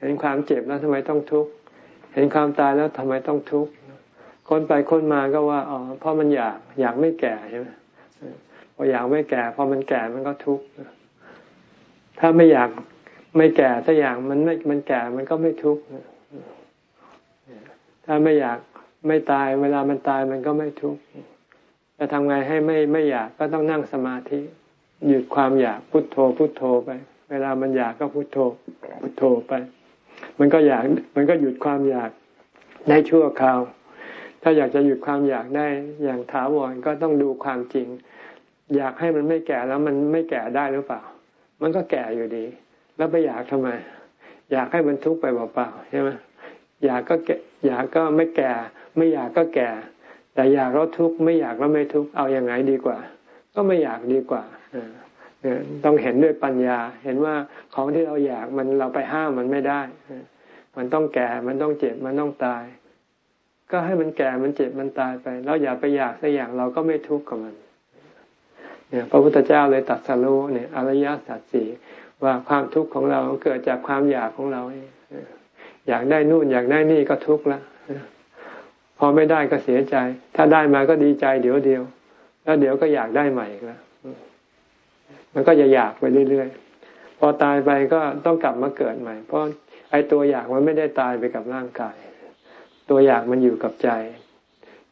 เห็นความเจ็บแล้วทำไมต้องทุกข์ เห็นความตายแล้วทำไมต้องทุกข์ คนไปคนมาก็ว่าอ๋อเพราะมันอยากอยากไม่แก่ใช่ไหมพออยากไม่แก่พอมันแก่มันก็ทุกข์ ถ้าไม่อยากไม่แก่ถ้าอย่างมันไม่มันแก่มันก็ไม่ทุกข์ ถ้าไม่อยากไม่ตาย เวลามันตายมันก็ไม่ทุกข์จะทำไงให้ไม่ไม่อยากก็ต้องนั่งสมาธิ หยุดความอยากพุทโธพุทโธไป เวลามันอยากก็พุทโธพุทโธไป มันก็อยากมันก็หยุดความอยากได้ชั่วคราว ถ้าอยากจะหยุดความอยากได้อย่างถาวรก็ต้องดูความจริง อยากให้มันไม่แก่แล้วมันไม่แก่ได้หรือเปล่า มันก็แก่อยู่ดี แล้วไปอยากทำไม อยากให้มันทุกข์ไปเปล่าๆใช่ไหม อยากก็แก่อยากก็ไม่แก่ ไม่อยากก็แก่ แต่อยากแล้วทุกข์ไม่อยากแล้วไม่ทุกข์เอาอย่างไงดีกว่า ก็ไม่อยากดีกว่าต้องเห็นด้วยปัญญา เห็นว่าของที่เราอยากมันเราไปห้ามมันไม่ได้ มันต้องแก่ มันต้องเจ็บ มันต้องตาย ก็ให้มันแก่ มันเจ็บ มันตายไป แล้วอย่าไปอยากสักอย่างเราก็ไม่ทุกข์กับมัน เนี่ย พระพุทธเจ้าเลยตัดสรู้เนี่ย อริยสัจสี่ว่าความทุกข์ของเราเกิดจากความอยากของเราเอง อยากได้นู่นอยากได้นี่ก็ทุกข์ละพอไม่ได้ก็เสียใจ ถ้าได้มาก็ดีใจเดี๋ยวเดียว แล้วเดี๋ยวก็อยากได้ใหม่อีกแล้วมันก็จะอยากไปเรื่อยๆพอตายไปก็ต้องกลับมาเกิดใหม่ เพราะไอ้ตัวอยากมันไม่ได้ตายไปกับร่างกาย ตัวอยากมันอยู่กับใจ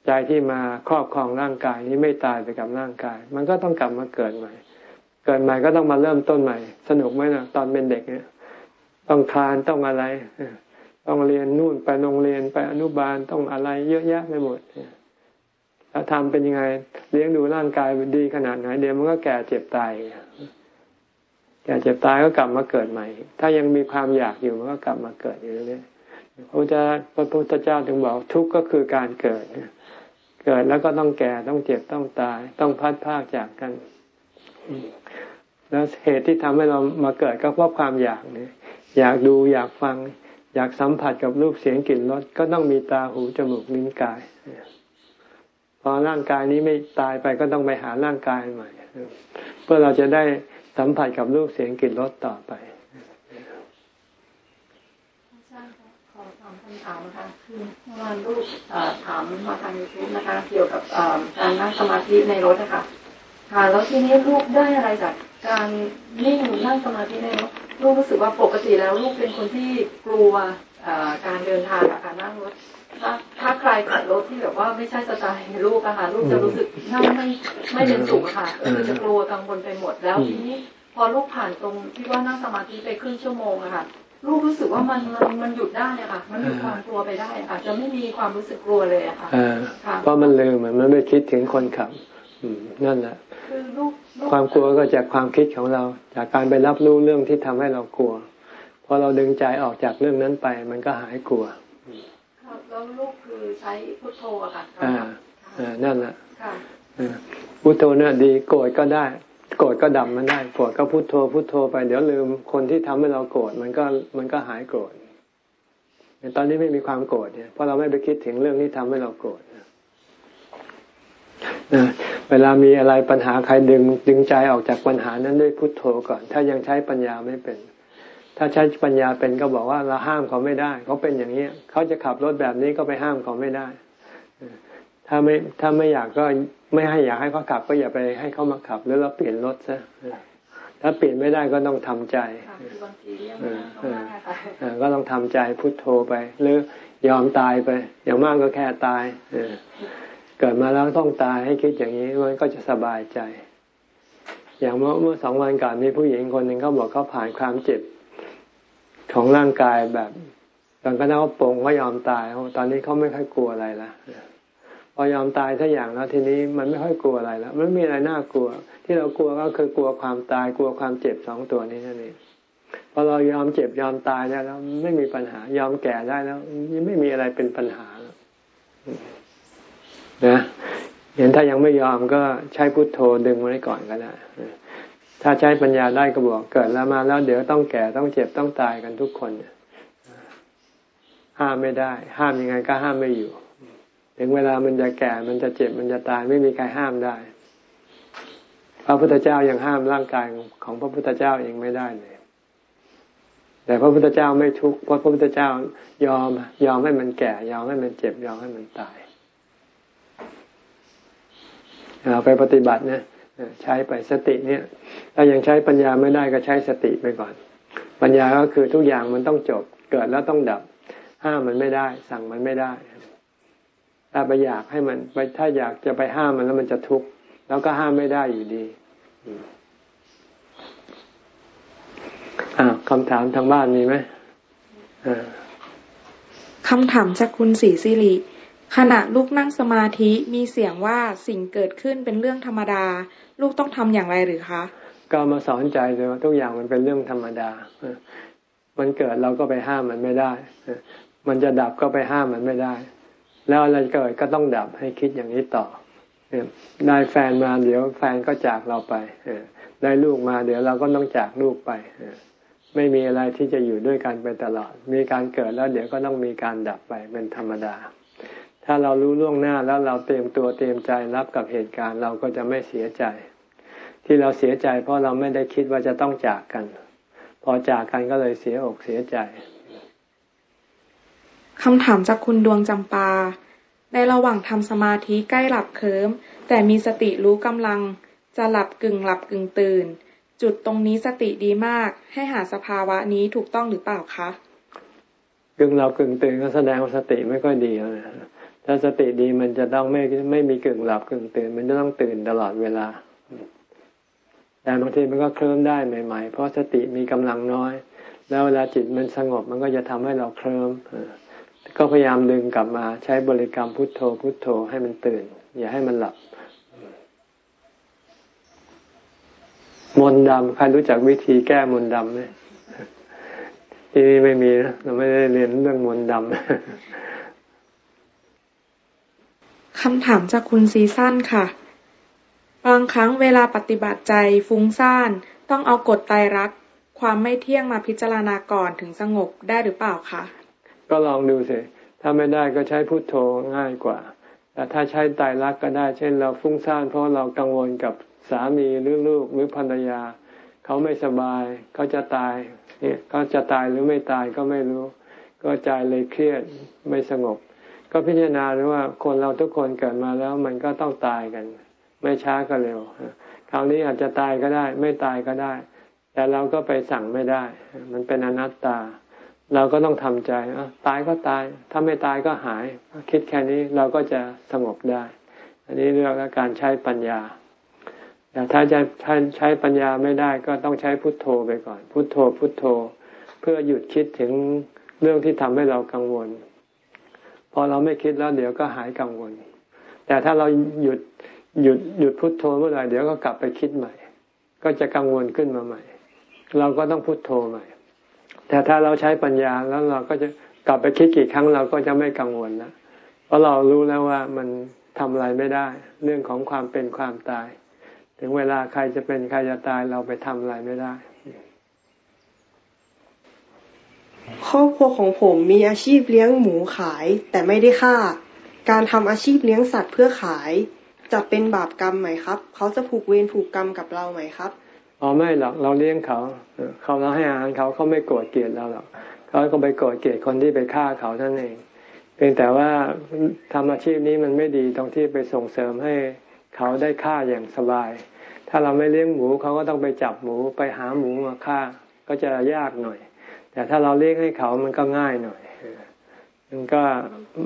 ใจที่มาครอบครองร่างกายนี้ไม่ตายไปกับร่างกาย มันก็ต้องกลับมาเกิดใหม่ เกิดใหม่ก็ต้องมาเริ่มต้นใหม่ สนุกไหมนะตอนเป็นเด็กเนี่ย ต้องคลานต้องอะไร ต้องเรียนนู่นไปโรงเรียนไปอนุบาลต้องอะไรเยอะแยะไปหมดแล้วทำเป็นยังไง เลี้ยงดูร่างกายดีขนาดไหนเดี๋ยวมันก็แก่เจ็บตายแก่เจ็บตายก็กลับมาเกิดใหม่ ถ้ายังมีความอยากอยู่มันก็กลับมาเกิดอยู่เรื่อยพระพุทธเจ้าถึงบอกทุกข์ก็คือการเกิด เกิดแล้วก็ต้องแก่ต้องเจ็บต้องตาย ต้องพัดพากจากกัน แล้วเหตุที่ทำให้เรามาเกิดก็เพราะความอยากเนี่ยอยากดูอยากฟัง อยากสัมผัสกับรูปเสียงกลิ่นรสก็ต้องมีตาหูจมูกลิ้นกาย พอร่างกายนี้ไม่ตายไปก็ต้องไปหาร่างกายใหม่ เพื่อเราจะได้สัมผัสกับรูปเสียงกลิ่นรสต่อไปคำถามนะคะคือเมื่อวานลูกถามมาทางยูทูบนะคะ เกี่ยวกับการนั่งสมาธิในรถนะคะค่ะแล้วทีนี้ลูกได้อะไรจากการนิ่งนั่งสมาธิในรถ ลูกรู้สึกว่าปกติแล้วลูกเป็นคนที่กลัวการเดินทางการนั่งรถถ้าถ้าใครขับรถที่แบบว่าไม่ใช่สไตล์ลูกอะค่ะลูกจะรู้สึกนั่งไม่ไม่เป็นสุขค่ะคือจะกลัวกังวลไปหมดแล้วทีนี้พอลูกผ่านตรงที่ว่านั่งสมาธิไปครึ่งชั่วโมงอะค่ะลูกรู้สึกว่ามันมันมันหยุดได้อะค่ะ มันหยุดความกลัวไปได้ค่ะจะไม่มีความรู้สึกกลัวเลยอะค่ะเพราะมันลืมมันไม่คิดถึงคนขับนั่นแหละ ความกลัวก็จากความคิดของเรา จากการไปรับรู้เรื่องที่ทำให้เรากลัวพอเราดึงใจออกจากเรื่องนั้นไป มันก็หายกลัวแล้วลูกคือใช้พุทโธอะค่ะอ่าอ่านั่นแหละพุทโธเนี่ยดีโกรธก็ได้ โกรธก็ดับมันได้โกรธก็พุทโธพุทโธไปเดี๋ยวลืมคนที่ทำให้เราโกรธมันก็มันก็หายโกรธตอนนี้ไม่มีความโกรธเนี่ยเพราะเราไม่ไปคิดถึงเรื่องที่ทำให้เราโกรธ เวลามีอะไรปัญหาใครดึงดึงใจออกจากปัญหานั้นด้วยพุทโธก่อน ถ้ายังใช้ปัญญาไม่เป็น ถ้าใช้ปัญญาเป็นก็บอกว่าเราห้ามเขาไม่ได้ เขาเป็นอย่างนี้เขาจะขับรถแบบนี้ก็ไปห้ามเขาไม่ได้ถ้าไม่ถ้าไม่อยากก็ไม่ให้อยากให้เขาขับ ก็อย่าไปให้เขามาขับ แล้วเราเปลี่ยนรถซะถ้าเปลี่ยนไม่ได้ก็ต้องทำใจก็ต้องทำใจพุทโธไป หรือยอมตายไป อย่างมากก็แค่ตาย เกิดมาแล้วต้องตายให้คิดอย่างนี้มันก็จะสบายใจ อย่างเมื่อเมื่อสองวันก่อนมีผู้หญิงคนหนึ่งเขาบอกเขาผ่านความเจ็บของร่างกายแบบตอนก็นั่งปงก็ยอมตายตอนนี้เขาไม่ค่อยกลัวอะไรละพอยอมตายถ้าอย่างแล้วทีนี้มันไม่ค่อยกลัวอะไรแล้วมันไม่มีอะไรน่ากลัว ที่เรากลัวก็คือกลัวความตายกลัวความเจ็บสองตัวนี้นั่นเองพอเรายอมเจ็บยอมตายได้แล้ว ไม่มีปัญหายอมแก่ได้แล้วไม่มีอะไรเป็นปัญหา นะเห็นถ้ายังไม่ยอมก็ใช้พุทโธดึงไว้ก่อนก็ได้ถ้าใช้ปัญญาได้ก็บอกเกิดแล้วมาแล้วเดี๋ยวต้องแก่ต้องเจ็บต้องตายกันทุกคนห้ามไม่ได้ ห้ามยังไงก็ห้ามไม่อยู่ ถึงเวลามันจะแก่มันจะเจ็บมันจะตายไม่มีใครห้ามได้ พระพุทธเจ้ายังห้ามร่างกายของพระพุทธเจ้าเองไม่ได้เลยแต่พระพุทธเจ้าไม่ทุกข์เพราะพระพุทธเจ้ายอมยอมให้มันแก่ ยอมให้มันเจ็บยอมให้มันตาย เอาไปปฏิบัตินี่ยใช้ไปสติเนี่ย ถ้ายังใช้ปัญญาไม่ได้ก็ใช้สติไปก่อน ปัญญาก็คือทุกอย่างมันต้องจบ เกิดแล้วต้องดับ ห้ามมันไม่ได้ สั่งมันไม่ได้ ถ้าไปอยากให้มันไปถ้าอยากจะไปห้ามมันแล้วมันจะทุกข์แล้วก็ห้ามไม่ได้อยู่ดีอ่าคำถามทางบ้านมีไหมคำถามจากคุณศรีสิริ ขณะลูกนั่งสมาธิมีเสียงว่าสิ่งเกิดขึ้นเป็นเรื่องธรรมดา ลูกต้องทำอย่างไรหรือคะก็มาสอนใจเลยว่าทุกอย่างมันเป็นเรื่องธรรมดา มันเกิดเราก็ไปห้ามมันไม่ได้ มันจะดับก็ไปห้ามมันไม่ได้ แล้วอะไรเกิดก็ต้องดับให้คิดอย่างนี้ต่อได้แฟนมาเดี๋ยวแฟนก็จากเราไปได้ลูกมาเดี๋ยวเราก็ต้องจากลูกไปไม่มีอะไรที่จะอยู่ด้วยกันไปตลอด มีการเกิดแล้วเดี๋ยวก็ต้องมีการดับไปเป็นธรรมดา ถ้าเรารู้ล่วงหน้าแล้วเราเตรียมตัวเตรียมใจรับกับเหตุการณ์เราก็จะไม่เสียใจ ที่เราเสียใจเพราะเราไม่ได้คิดว่าจะต้องจากกัน พอจากกันก็เลยเสียอกเสียใจคำถามจากคุณดวงจำปา ในระหว่างทำสมาธิใกล้หลับเคิมแต่มีสติรู้กำลัง จะหลับกึ่งหลับกึ่งตื่น จุดตรงนี้สติดีมาก ให้หาสภาวะนี้ถูกต้องหรือเปล่าคะกึ่งหลับกึ่งตื่นก็แสดงว่าสติไม่ค่อยดีนะ ถ้าสติดีมันจะต้องไม่ไม่มีกึ่งหลับกึ่งตื่น มันจะต้องตื่นตลอดเวลา แต่บางทีมันก็เคลิ้มได้ใหม่ ๆ เพราะสติมีกำลังน้อย แล้วเวลาจิตมันสงบมันก็จะทำให้เราเคลิ้มก็พยายามดึงกลับมาใช้บริกรรมพุทโธพุทโธให้มันตื่น อย่าให้มันหลับ มนดำใครรู้จักวิธีแก้มนดำไหมที่นี่ไม่มีนะเราไม่ได้เรียนเรื่องมนดำำถามจากคุณซีซั่นค่ะ บางครั้งเวลาปฏิบัติใจฟุ้งซ่าน ต้องเอากฎไตรรักความไม่เที่ยงมาพิจารณาก่อนถึงสงบได้หรือเปล่าคะ ก็ลองดูสิ ถ้าไม่ได้ก็ใช้พุทโธง่ายกว่า แต่ถ้าใช้ไตรลักษณ์ก็ได้ เช่น เราฟุ้งซ่านเพราะเรากังวลกับสามีหรือลูกหรือภรรยา เขาไม่สบาย เขาจะตาย เนี่ยเขาจะตายหรือไม่ตายก็ไม่รู้ ก็ใจเลยเครียดไม่สงบ ก็พิจารณาว่าคนเราทุกคนเกิดมาแล้วมันก็ต้องตายกัน ไม่ช้าก็เร็ว คราวนี้อาจจะตายก็ได้ ไม่ตายก็ได้ แต่เราก็ไปสั่งไม่ได้ มันเป็นอนัตตา เราก็ต้องทำใจตายก็ตาย ถ้าไม่ตายก็หาย คิดแค่นี้เราก็จะสงบได้ อันนี้เรียกว่าการใช้ปัญญาแต่ถ้าจะใช้ปัญญาไม่ได้ก็ต้องใช้พุทโธไปก่อน พุทโธพุทโธ เพื่อหยุดคิดถึงเรื่องที่ทำให้เรากังวล พอเราไม่คิดแล้วเดี๋ยวก็หายกังวล แต่ถ้าเราหยุดหยุดหยุดพุทโธเมื่อไหร่เดี๋ยวก็กลับไปคิดใหม่ ก็จะกังวลขึ้นมาใหม่ เราก็ต้องพุทโธใหม่ แต่ถ้าเราใช้ปัญญาแล้วเราก็จะกลับไปคิดกี่ครั้งเราก็จะไม่กังวลแล้วเพราะเรารู้แล้วว่ามันทำอะไรไม่ได้ เรื่องของความเป็นความตาย ถึงเวลาใครจะเป็นใครจะตายเราไปทำอะไรไม่ได้ ครอบครัวของผมมีอาชีพเลี้ยงหมูขาย แต่ไม่ได้ฆ่า การทำอาชีพเลี้ยงสัตว์เพื่อขาย จะเป็นบาปกรรมไหมครับ เขาจะผูกเวรผูกกรรมกับเราไหมครับอ๋อไม่หรอกเราเลี้ยงเขาเขาเราให้อาหารเขาเขาไม่โกรธเกลียดเราหรอกเขาก็ไปโกรธเกลียดคนที่ไปฆ่าเขาท่านเองเพียงแต่ว่าทำอาชีพนี้มันไม่ดีตรงที่ไปส่งเสริมให้เขาได้ฆ่าอย่างสบาย ถ้าเราไม่เลี้ยงหมูเขาก็ต้องไปจับหมูไปหาหมูมาฆ่า ก็จะยากหน่อย แต่ถ้าเราเลี้ยงให้เขามันก็ง่ายหน่อย มันก็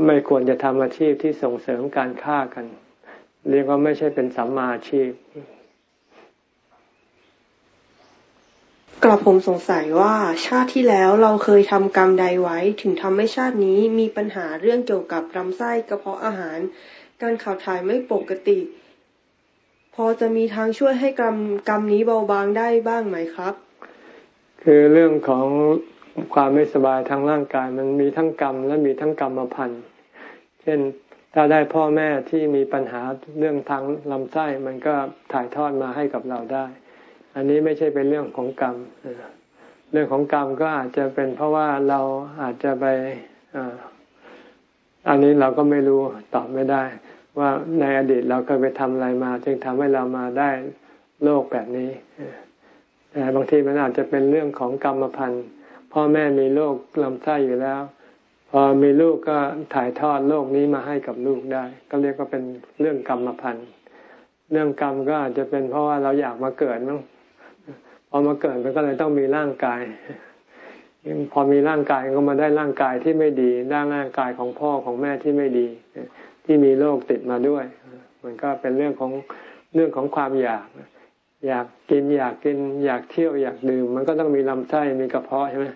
ไม่ควรจะทำอาชีพที่ส่งเสริมการฆ่ากัน เรียกว่าไม่ใช่เป็นสัมมาอาชีพกระผมสงสัยว่าชาติที่แล้วเราเคยทำกรรมใดไว้ ถึงทำให้ชาตินี้มีปัญหาเรื่องเกี่ยวกับลำไส้กระเพาะอาหาร การขับถ่ายไม่ปกติ พอจะมีทางช่วยให้กรรมกรรมนี้เบาบางได้บ้างไหมครับ คือเรื่องของ ความไม่สบายทางร่างกาย มันมีทั้งกรรมและมีทั้งกรรมพันธ์เช่นถ้าได้พ่อแม่ที่มีปัญหาเรื่องทางลำไส้มันก็ถ่ายทอดมาให้กับเราได้ อันนี้ไม่ใช่เป็นเรื่องของกรรม เรื่องของกรรมก็อาจจะเป็นเพราะว่าเราอาจจะไปอันนี้เราก็ไม่รู้ตอบไม่ได้ ว่าในอดีตเราเคยไปทำอะไรมา จึงทำให้เรามาได้โรคแบบนี้แต่บางทีมันอาจจะเป็นเรื่องของกรรมพันธุ์ พ่อแม่มีโรคลำไส้อยู่แล้ว พอมีลูกก็ถ่ายทอดโรคนี้มาให้กับลูกได้ ก็เรียกว่าเป็นเรื่องกรรมพันธุ์เรื่องกรรมก็อาจจะเป็นเพราะว่าเราอยากมาเกิดมั้งพอมาเกิดมันก็เลยต้องมีร่างกายพอมีร่างกายก็มาได้ร่างกายที่ไม่ดีด้านร่างกายของพ่อของแม่ที่ไม่ดี ที่มีโรคติดมาด้วย มันก็เป็นเรื่องของเรื่องของความอยาก อยากกินอยากกิน อยากเที่ยวอยากดื่ม มันก็ต้องมีลำไส้มีกระเพาะใช่ไหม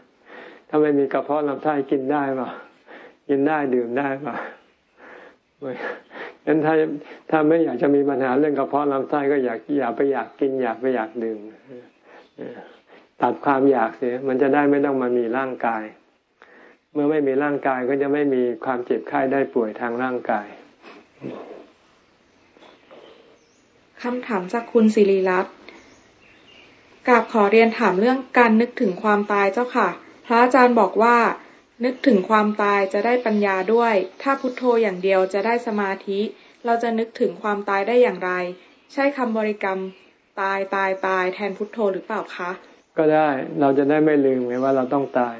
ถ้าไม่มีกระเพาะลำไส้กินได้ป่ะกินได้ดื่มได้ป่ะงั้นถ้าถ้าไม่อยากจะมีปัญหาเรื่องกระเพาะลำไส้ก็อยากอย่าไปอยากกิน อยากไปอยากดื่มตัดความอยากเสียมันจะได้ไม่ต้องมามีร่างกาย เมื่อไม่มีร่างกายก็จะไม่มีความเจ็บไข้ได้ป่วยทางร่างกายคำถามจากคุณสิริรัตน์กราบขอเรียนถามเรื่องการนึกถึงความตายเจ้าค่ะ พระอาจารย์บอกว่า นึกถึงความตายจะได้ปัญญาด้วย ถ้าพุทโธอย่างเดียวจะได้สมาธิ เราจะนึกถึงความตายได้อย่างไร ใช่คำบริกรรมตายตายตายแทนพุทโธหรือเปล่าคะ ก็ได้เราจะได้ไม่ลืมไงว่าเราต้องตาย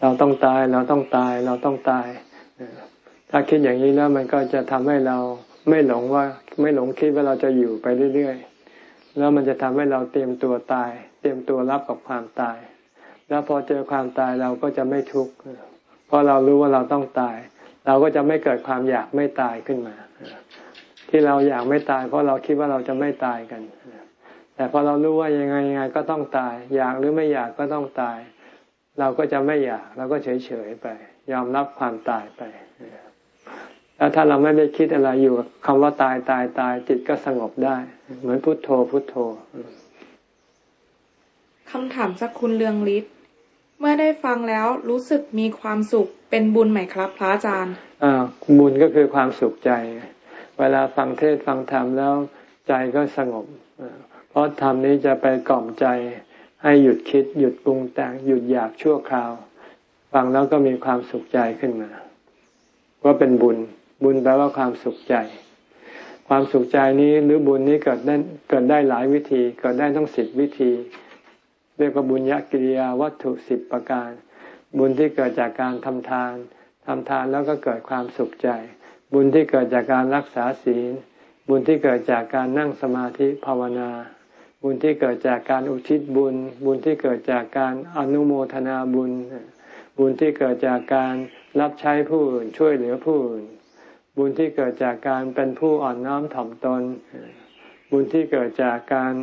เราต้องตายเราต้องตายเราต้องตาย ถ้าคิดอย่างนี้แล้วมันก็จะทำให้เราไม่หลงว่าไม่หลงคิดว่าเราจะอยู่ไปเรื่อยๆ แล้วมันจะทำให้เราเตรียมตัวตาย เตรียมตัวรับกับความตาย แล้วพอเจอความตายเราก็จะไม่ทุกข์เพราะเรารู้ว่าเราต้องตาย เราก็จะไม่เกิดความอยากไม่ตายขึ้นมา ที่เราอยากไม่ตาย เพราะเราคิดว่าเราจะไม่ตายกัน แต่พอเรารู้ว่ายังไงยังไงก็ต้องตาย อยากหรือไม่อยากก็ต้องตาย เราก็จะไม่อยากเราก็เฉยๆไป ยอมรับความตายไปแล้วถ้าเราไม่ได้คิดอะไรอยู่กับคำว่าตายตายตายจิตก็สงบได้ เหมือนพุทโธพุทโธคำถามจากคุณเลืองฤทธิ์ เมื่อได้ฟังแล้วรู้สึกมีความสุขเป็นบุญไหมครับพระอาจารย์อ่าบุญก็คือความสุขใจ เวลาฟังเทศฟังธรรมแล้วใจก็สงบ เพราะธรรมนี้จะไปกล่อมใจ ให้หยุดคิด หยุดปรุงแต่งหยุดอยากชั่วคราว ฟังแล้วก็มีความสุขใจขึ้นมา ว่าเป็นบุญบุญแปลว่าความสุขใจ ความสุขใจนี้หรือบุญนี้เกิดได้เกิดได้หลายวิธี เกิดได้ทั้งสิบวิธี เรียกว่าบุญญกิริยาวัตถุสิบประการ บุญที่เกิดจากการทำทานทำทานแล้วก็เกิดความสุขใจ บุญที่เกิดจากการรักษาศีล บุญที่เกิดจากการนั่งสมาธิภาวนา บุญที่เกิดจากการอุทิศบุญ บุญที่เกิดจากการอนุโมทนาบุญ บุญที่เกิดจากการรับใช้ผู้อื่นช่วยเหลือผู้อื่น บุญที่เกิดจากการเป็นผู้อ่อนน้อมถ่อมตน บุญที่เกิดจากการ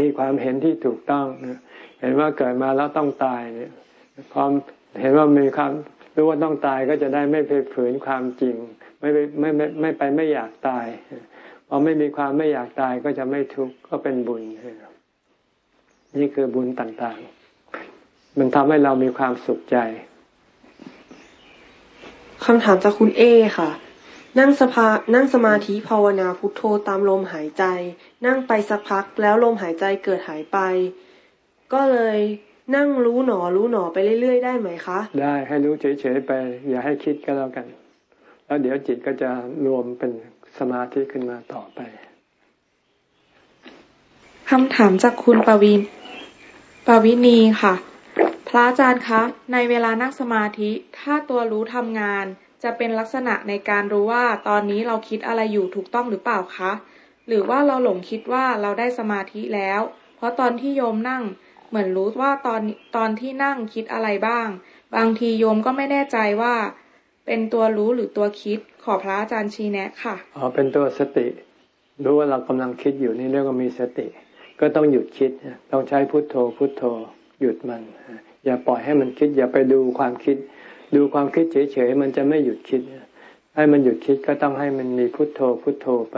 มีความเห็นที่ถูกต้องเห็นว่าเกิดมาแล้วต้องตายเนี่ยพอเห็นว่ามีความรู้ว่าต้องตายก็จะได้ไม่ไปฝืนความจริง ไม่ไปไม่ไม่ไม่ไปไม่อยากตายพอไม่มีความไม่อยากตายก็จะไม่ทุกข์ก็เป็นบุญนี่คือบุญต่างๆ มันทำให้เรามีความสุขใจคำถามจากคุณเอค่ะ นั่งสภานั่งสมาธิภาวนาพุทโธตามลมหายใจ นั่งไปสักพักแล้วลมหายใจเกิดหายไป ก็เลยนั่งรู้หนอรู้หนอไปเรื่อย ๆ ได้ไหมคะ ได้ให้รู้เฉยๆไป อย่าให้คิดก็แล้วกัน แล้วเดี๋ยวจิตก็จะรวมเป็นสมาธิขึ้นมาต่อไปคำถามจากคุณปวินปวินีค่ะ พระอาจารย์คะ ในเวลานั่งสมาธิ ถ้าตัวรู้ทำงาน จะเป็นลักษณะในการรู้ว่าตอนนี้เราคิดอะไรอยู่ถูกต้องหรือเปล่าคะ หรือว่าเราหลงคิดว่าเราได้สมาธิแล้ว เพราะตอนที่โยมนั่ง เหมือนรู้ว่าตอนตอนที่นั่งคิดอะไรบ้าง บางทีโยมก็ไม่แน่ใจว่า เป็นตัวรู้หรือตัวคิดขอพระอาจารย์ชี้แนะค่ะอ๋อเป็นตัวสติ รู้ว่าเรากำลังคิดอยู่นี่เรียกว่ามีสติ ก็ต้องหยุดคิดต้องใช้พุทโธพุทโธหยุดมัน อย่าปล่อยให้มันคิด อย่าไปดูความคิด ดูความคิดเฉยๆมันจะไม่หยุดคิด ให้มันหยุดคิดก็ต้องให้มันมีพุทโธพุทโธไป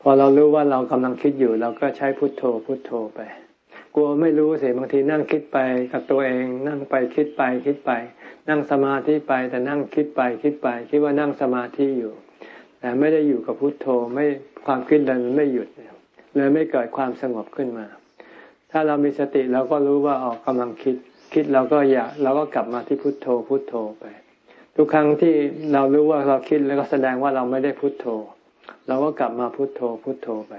พอเรารู้ว่าเรากำลังคิดอยู่ เราก็ใช้พุทโธพุทโธไป กลัวไม่รู้เสิบางทีนั่งคิดไปกับตัวเองนั่งไปคิดไปคิดไป นั่งสมาธิไปแต่นั่งคิดไปคิดไป คิดว่านั่งสมาธิอยู่ แต่ไม่ได้อยู่กับพุทโธไม่ความคิดเลยไม่หยุดเลยไม่เกิดความสงบขึ้นมา ถ้าเรามีสติเราก็รู้ว่าออกกำลังคิด คิดเราก็อย่าเราก็กลับมาที่พุทโธพุทโธไป ทุกครั้งที่เรารู้ว่าเราคิดแล้วก็แสดงว่าเราไม่ได้พุทโธ เราก็กลับมาพุทโธพุทโธไป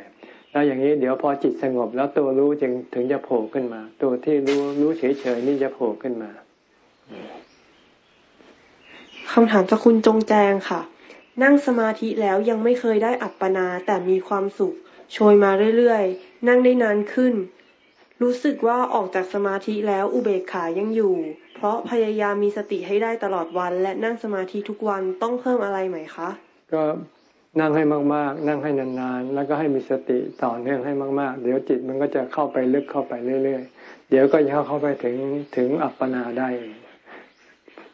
แล้วอย่างนี้เดี๋ยวพอจิตสงบแล้วตัวรู้จึงถึงจะโผล่ขึ้นมา ตัวที่รู้รู้เฉยๆนี่จะโผล่ขึ้นมาคำถามจากคุณจงแจงค่ะ นั่งสมาธิแล้วยังไม่เคยได้อัปปนาแต่มีความสุขโชยมาเรื่อยๆ นั่งได้นานขึ้น รู้สึกว่าออกจากสมาธิแล้วอุเบกขายังอยู่ เพราะพยายามมีสติให้ได้ตลอดวัน และนั่งสมาธิทุกวันต้องเพิ่มอะไรไหมคะ ก็นั่งให้มากๆ นั่งให้นานๆ แล้วก็ให้มีสติต่อเนื่องให้มาก ๆ เดี๋ยวจิตมันก็จะเข้าไปลึกเข้าไปเรื่อยๆ เดี๋ยวก็จะเข้าไปถึงถึงอัปปนาได้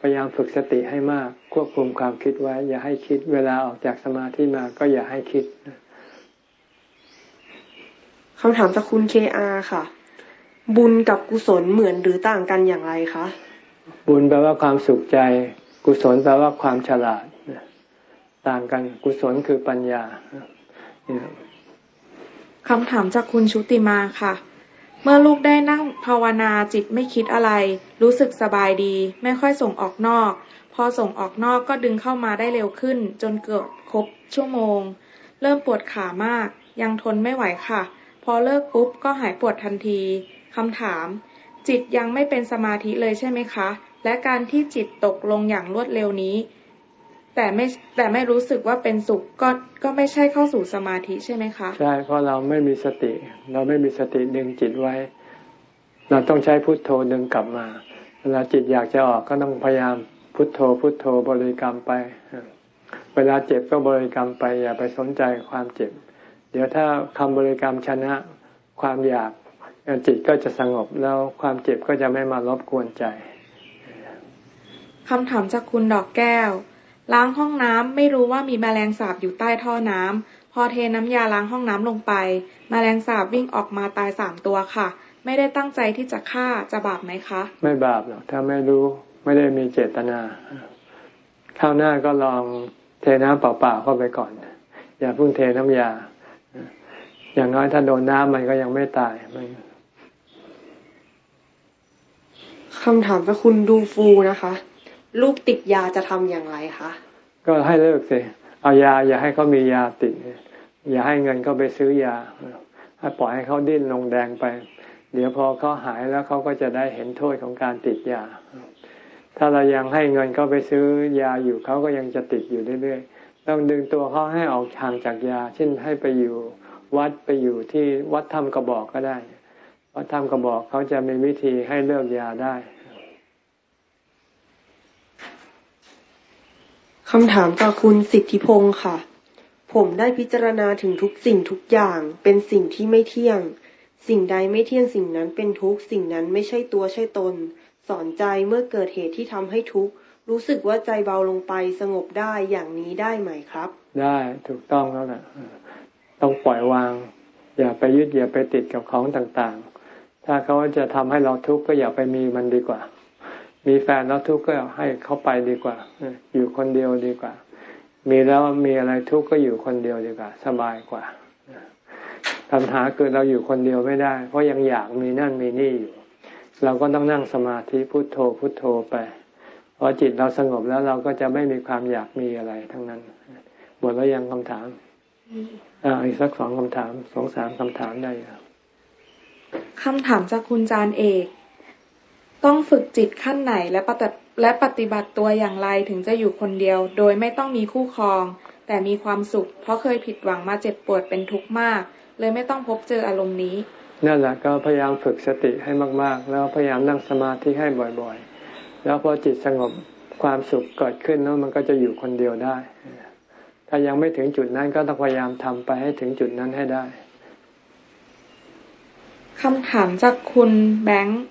พพยายามฝึกสติให้มาก ควบคุมความคิดไว้ อย่าให้คิด เวลาออกจากสมาธิมาก็อย่าให้คิดคำถามจากคุณเคอาค่ะ บุญกับกุศลเหมือนหรือต่างกันอย่างไรคะ บุญแปลว่าความสุขใจ กุศลแปลว่าความฉลาด ต่างกันกุศลคือปัญญาคำถามจากคุณชุติมาค่ะ เมื่อลูกได้นั่งภาวนาจิตไม่คิดอะไร รู้สึกสบายดี ไม่ค่อยส่งออกนอก พอส่งออกนอกก็ดึงเข้ามาได้เร็วขึ้น จนเกิดครบชั่วโมง เริ่มปวดขามาก ยังทนไม่ไหวค่ะ พอเลิกปุ๊บก็หายปวดทันที คำถาม จิตยังไม่เป็นสมาธิเลยใช่ไหมคะ และการที่จิตตกลงอย่างรวดเร็วนี้ แต่ไม่แต่ไม่รู้สึกว่าเป็นสุขก็ก็ไม่ใช่เข้าสู่สมาธิใช่ไหมคะ ใช่เพราะเราไม่มีสติ เราไม่มีสติดึงจิตไว้ เราต้องใช้พุทโธดึงกลับมาเวลาจิตอยากจะออกก็ต้องพยายามพุทโธ พุทโธบริกรรมไป เวลาเจ็บก็บริกรรมไป อย่าไปสนใจความเจ็บ เดี๋ยวถ้าคำบริกรรมชนะ ความอยาก จิตก็จะสงบแล้วความเจ็บก็จะไม่มารบกวนใจคำถามจากคุณดอกแก้ว ล้างห้องน้ำไม่รู้ว่ามีแมลงสาบอยู่ใต้ท่อน้ำพอเทน้ำยาล้างห้องน้ำลงไป แมลงสาบวิ่งออกมาตายสามตัวค่ะ ไม่ได้ตั้งใจที่จะฆ่าจะบาปไหมคะ ไม่บาปหรอกถ้าไม่รู้ไม่ได้มีเจตนาข้าวหน้าก็ลองเทน้ำเปล่าๆเข้าไปก่อน อย่าเพิ่งเทน้ำยา อย่างน้อยถ้าโดนน้ำมันก็ยังไม่ตายมัน คำถามจากคุณดูฟูนะคะ ลูกติดยาจะทำอย่างไรคะ ก็ให้เลิกสิ เอายา อย่าให้เขามียาติด อย่าให้เงินเขาไปซื้อยา ให้ปล่อยให้เขาดิ้นลงแดงไป เดี๋ยวพอเขาหายแล้วเขาก็จะได้เห็นโทษของการติดยา ถ้าเรายังให้เงินเขาไปซื้อยาอยู่เขาก็ยังจะติดอยู่เรื่อยๆ ต้องดึงตัวเขาให้ออกห่างจากยา เช่นให้ไปอยู่วัดไปอยู่ที่วัดธรรมกระบอกก็ได้ วัดธรรมกระบอกเขาจะมีวิธีให้เลิกยาได้คำถามจากคุณสิทธิพงศ์ค่ะ ผมได้พิจารณาถึงทุกสิ่งทุกอย่าง เป็นสิ่งที่ไม่เที่ยง สิ่งใดไม่เที่ยงสิ่งนั้นเป็นทุกสิ่งนั้นไม่ใช่ตัวใช่ตน สอนใจเมื่อเกิดเหตุที่ทำให้ทุกข์รู้สึกว่าใจเบาลงไปสงบได้อย่างนี้ได้ไหมครับ ได้ถูกต้องแล้วแหละต้องปล่อยวาง อย่าไปยึดอย่าไปติดกับของต่างๆ ถ้าเขาจะทำให้เราทุกข์ก็อย่าไปมีมันดีกว่า มีแฟนแล้วทุกข์ก็ให้เขาไปดีกว่า อยู่คนเดียวดีกว่า มีแล้วมีอะไรทุกข์ก็อยู่คนเดียวดีกว่า สบายกว่าปัญหาคือเราอยู่คนเดียวไม่ได้ เพราะยังอยากมีนั่นมีนี่อยู่ เราก็ต้องนั่งสมาธิพุโทโธพุโทโธไปพอจิตเราสงบแล้วเราก็จะไม่มีความอยากมีอะไรทั้งนั้นหมดแล้วยังคำถามอ่าอีกสักสองคำถามสองสามคำถามได้ครับ คำถามจากคุณจานเอก ต้องฝึกจิตขั้นไหนและปฏิและปฏิบัติตัวอย่างไรถึงจะอยู่คนเดียว โดยไม่ต้องมีคู่ครอง แต่มีความสุข เพราะเคยผิดหวังมาเจ็บปวดเป็นทุกข์มาก เลยไม่ต้องพบเจออารมณ์นี้ นั่นแหละก็พยายามฝึกสติให้มาก ๆ แล้วพยายามนั่งสมาธิให้บ่อยๆ แล้วพอจิตสงบความสุขเกิดขึ้นแล้วมันก็จะอยู่คนเดียวได้ ถ้ายังไม่ถึงจุดนั้นก็ต้องพยายามทำไปให้ถึงจุดนั้นให้ได้ คำถามจากคุณแบงค์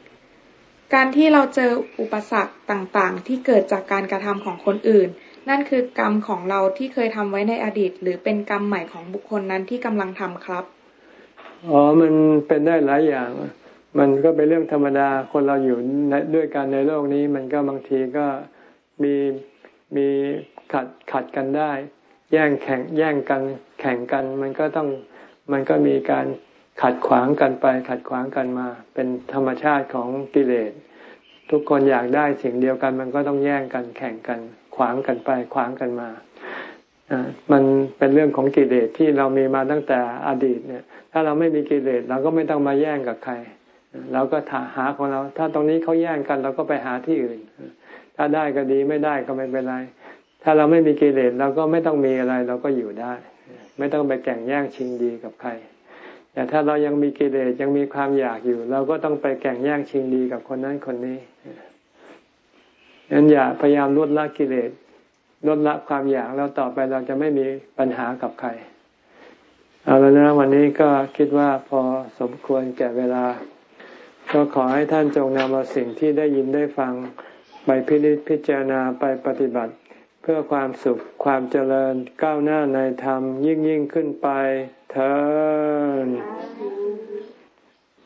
การที่เราเจออุปสรรคต่างๆ ที่เกิดจากการกระทำของคนอื่น นั่นคือกรรมของเราที่เคยทำไว้ในอดีต หรือเป็นกรรมใหม่ของบุคคลนั้นที่กำลังทำครับ อ๋อ มันเป็นได้หลายอย่าง มันก็เป็นเรื่องธรรมดา คนเราอยู่ด้วยกันในโลกนี้ มันก็บางทีก็มีมีขัดขัดกันได้ แย่งแข่งแย่งกันแข่งกัน มันก็ต้องมันก็มีการ ขัดขวางกันไป ขัดขวางกันมา เป็นธรรมชาติของกิเลส ทุกคนอยากได้สิ่งเดียวกัน มันก็ต้องแย่งกันแข่งกัน ขวางกันไป ขวางกันมาอ่ามันเป็นเรื่องของกิเลสที่เรามีมาตั้งแต่อดีตเนี่ย ถ้าเราไม่มีกิเลสเราก็ไม่ต้องมาแย่งกับใครเราก็หาของเรา ถ้าตรงนี้เขาแย่งกัน เราก็ไปหาที่อื่น ถ้าได้ก็ดีไม่ได้ก็ไม่เป็นไร ถ้าเราไม่มีกิเลสเราก็ไม่ต้องมีอะไร เราก็อยู่ได้ ไม่ต้องไปแข่งแย่งชิงดีกับใคร แต่ถ้าเรายังมีกิเลสยังมีความอยากอยู่ เราก็ต้องไปแข่งแย่งชิงดีกับคนนั้นคนนี้งั้นอย่าพยายามลดละกิเลสลดละความอยากแล้วต่อไปเราจะไม่มีปัญหากับใคร เอาแล้วนะวันนี้ก็คิดว่าพอสมควรแก่เวลา ก็ขอให้ท่านจงนำเอาสิ่งที่ได้ยินได้ฟังไปพิจิตพิจารณาไปปฏิบัติ เพื่อความสุขความเจริญก้าวหน้าในธรรมยิ่งยิ่งขึ้นไป เธอ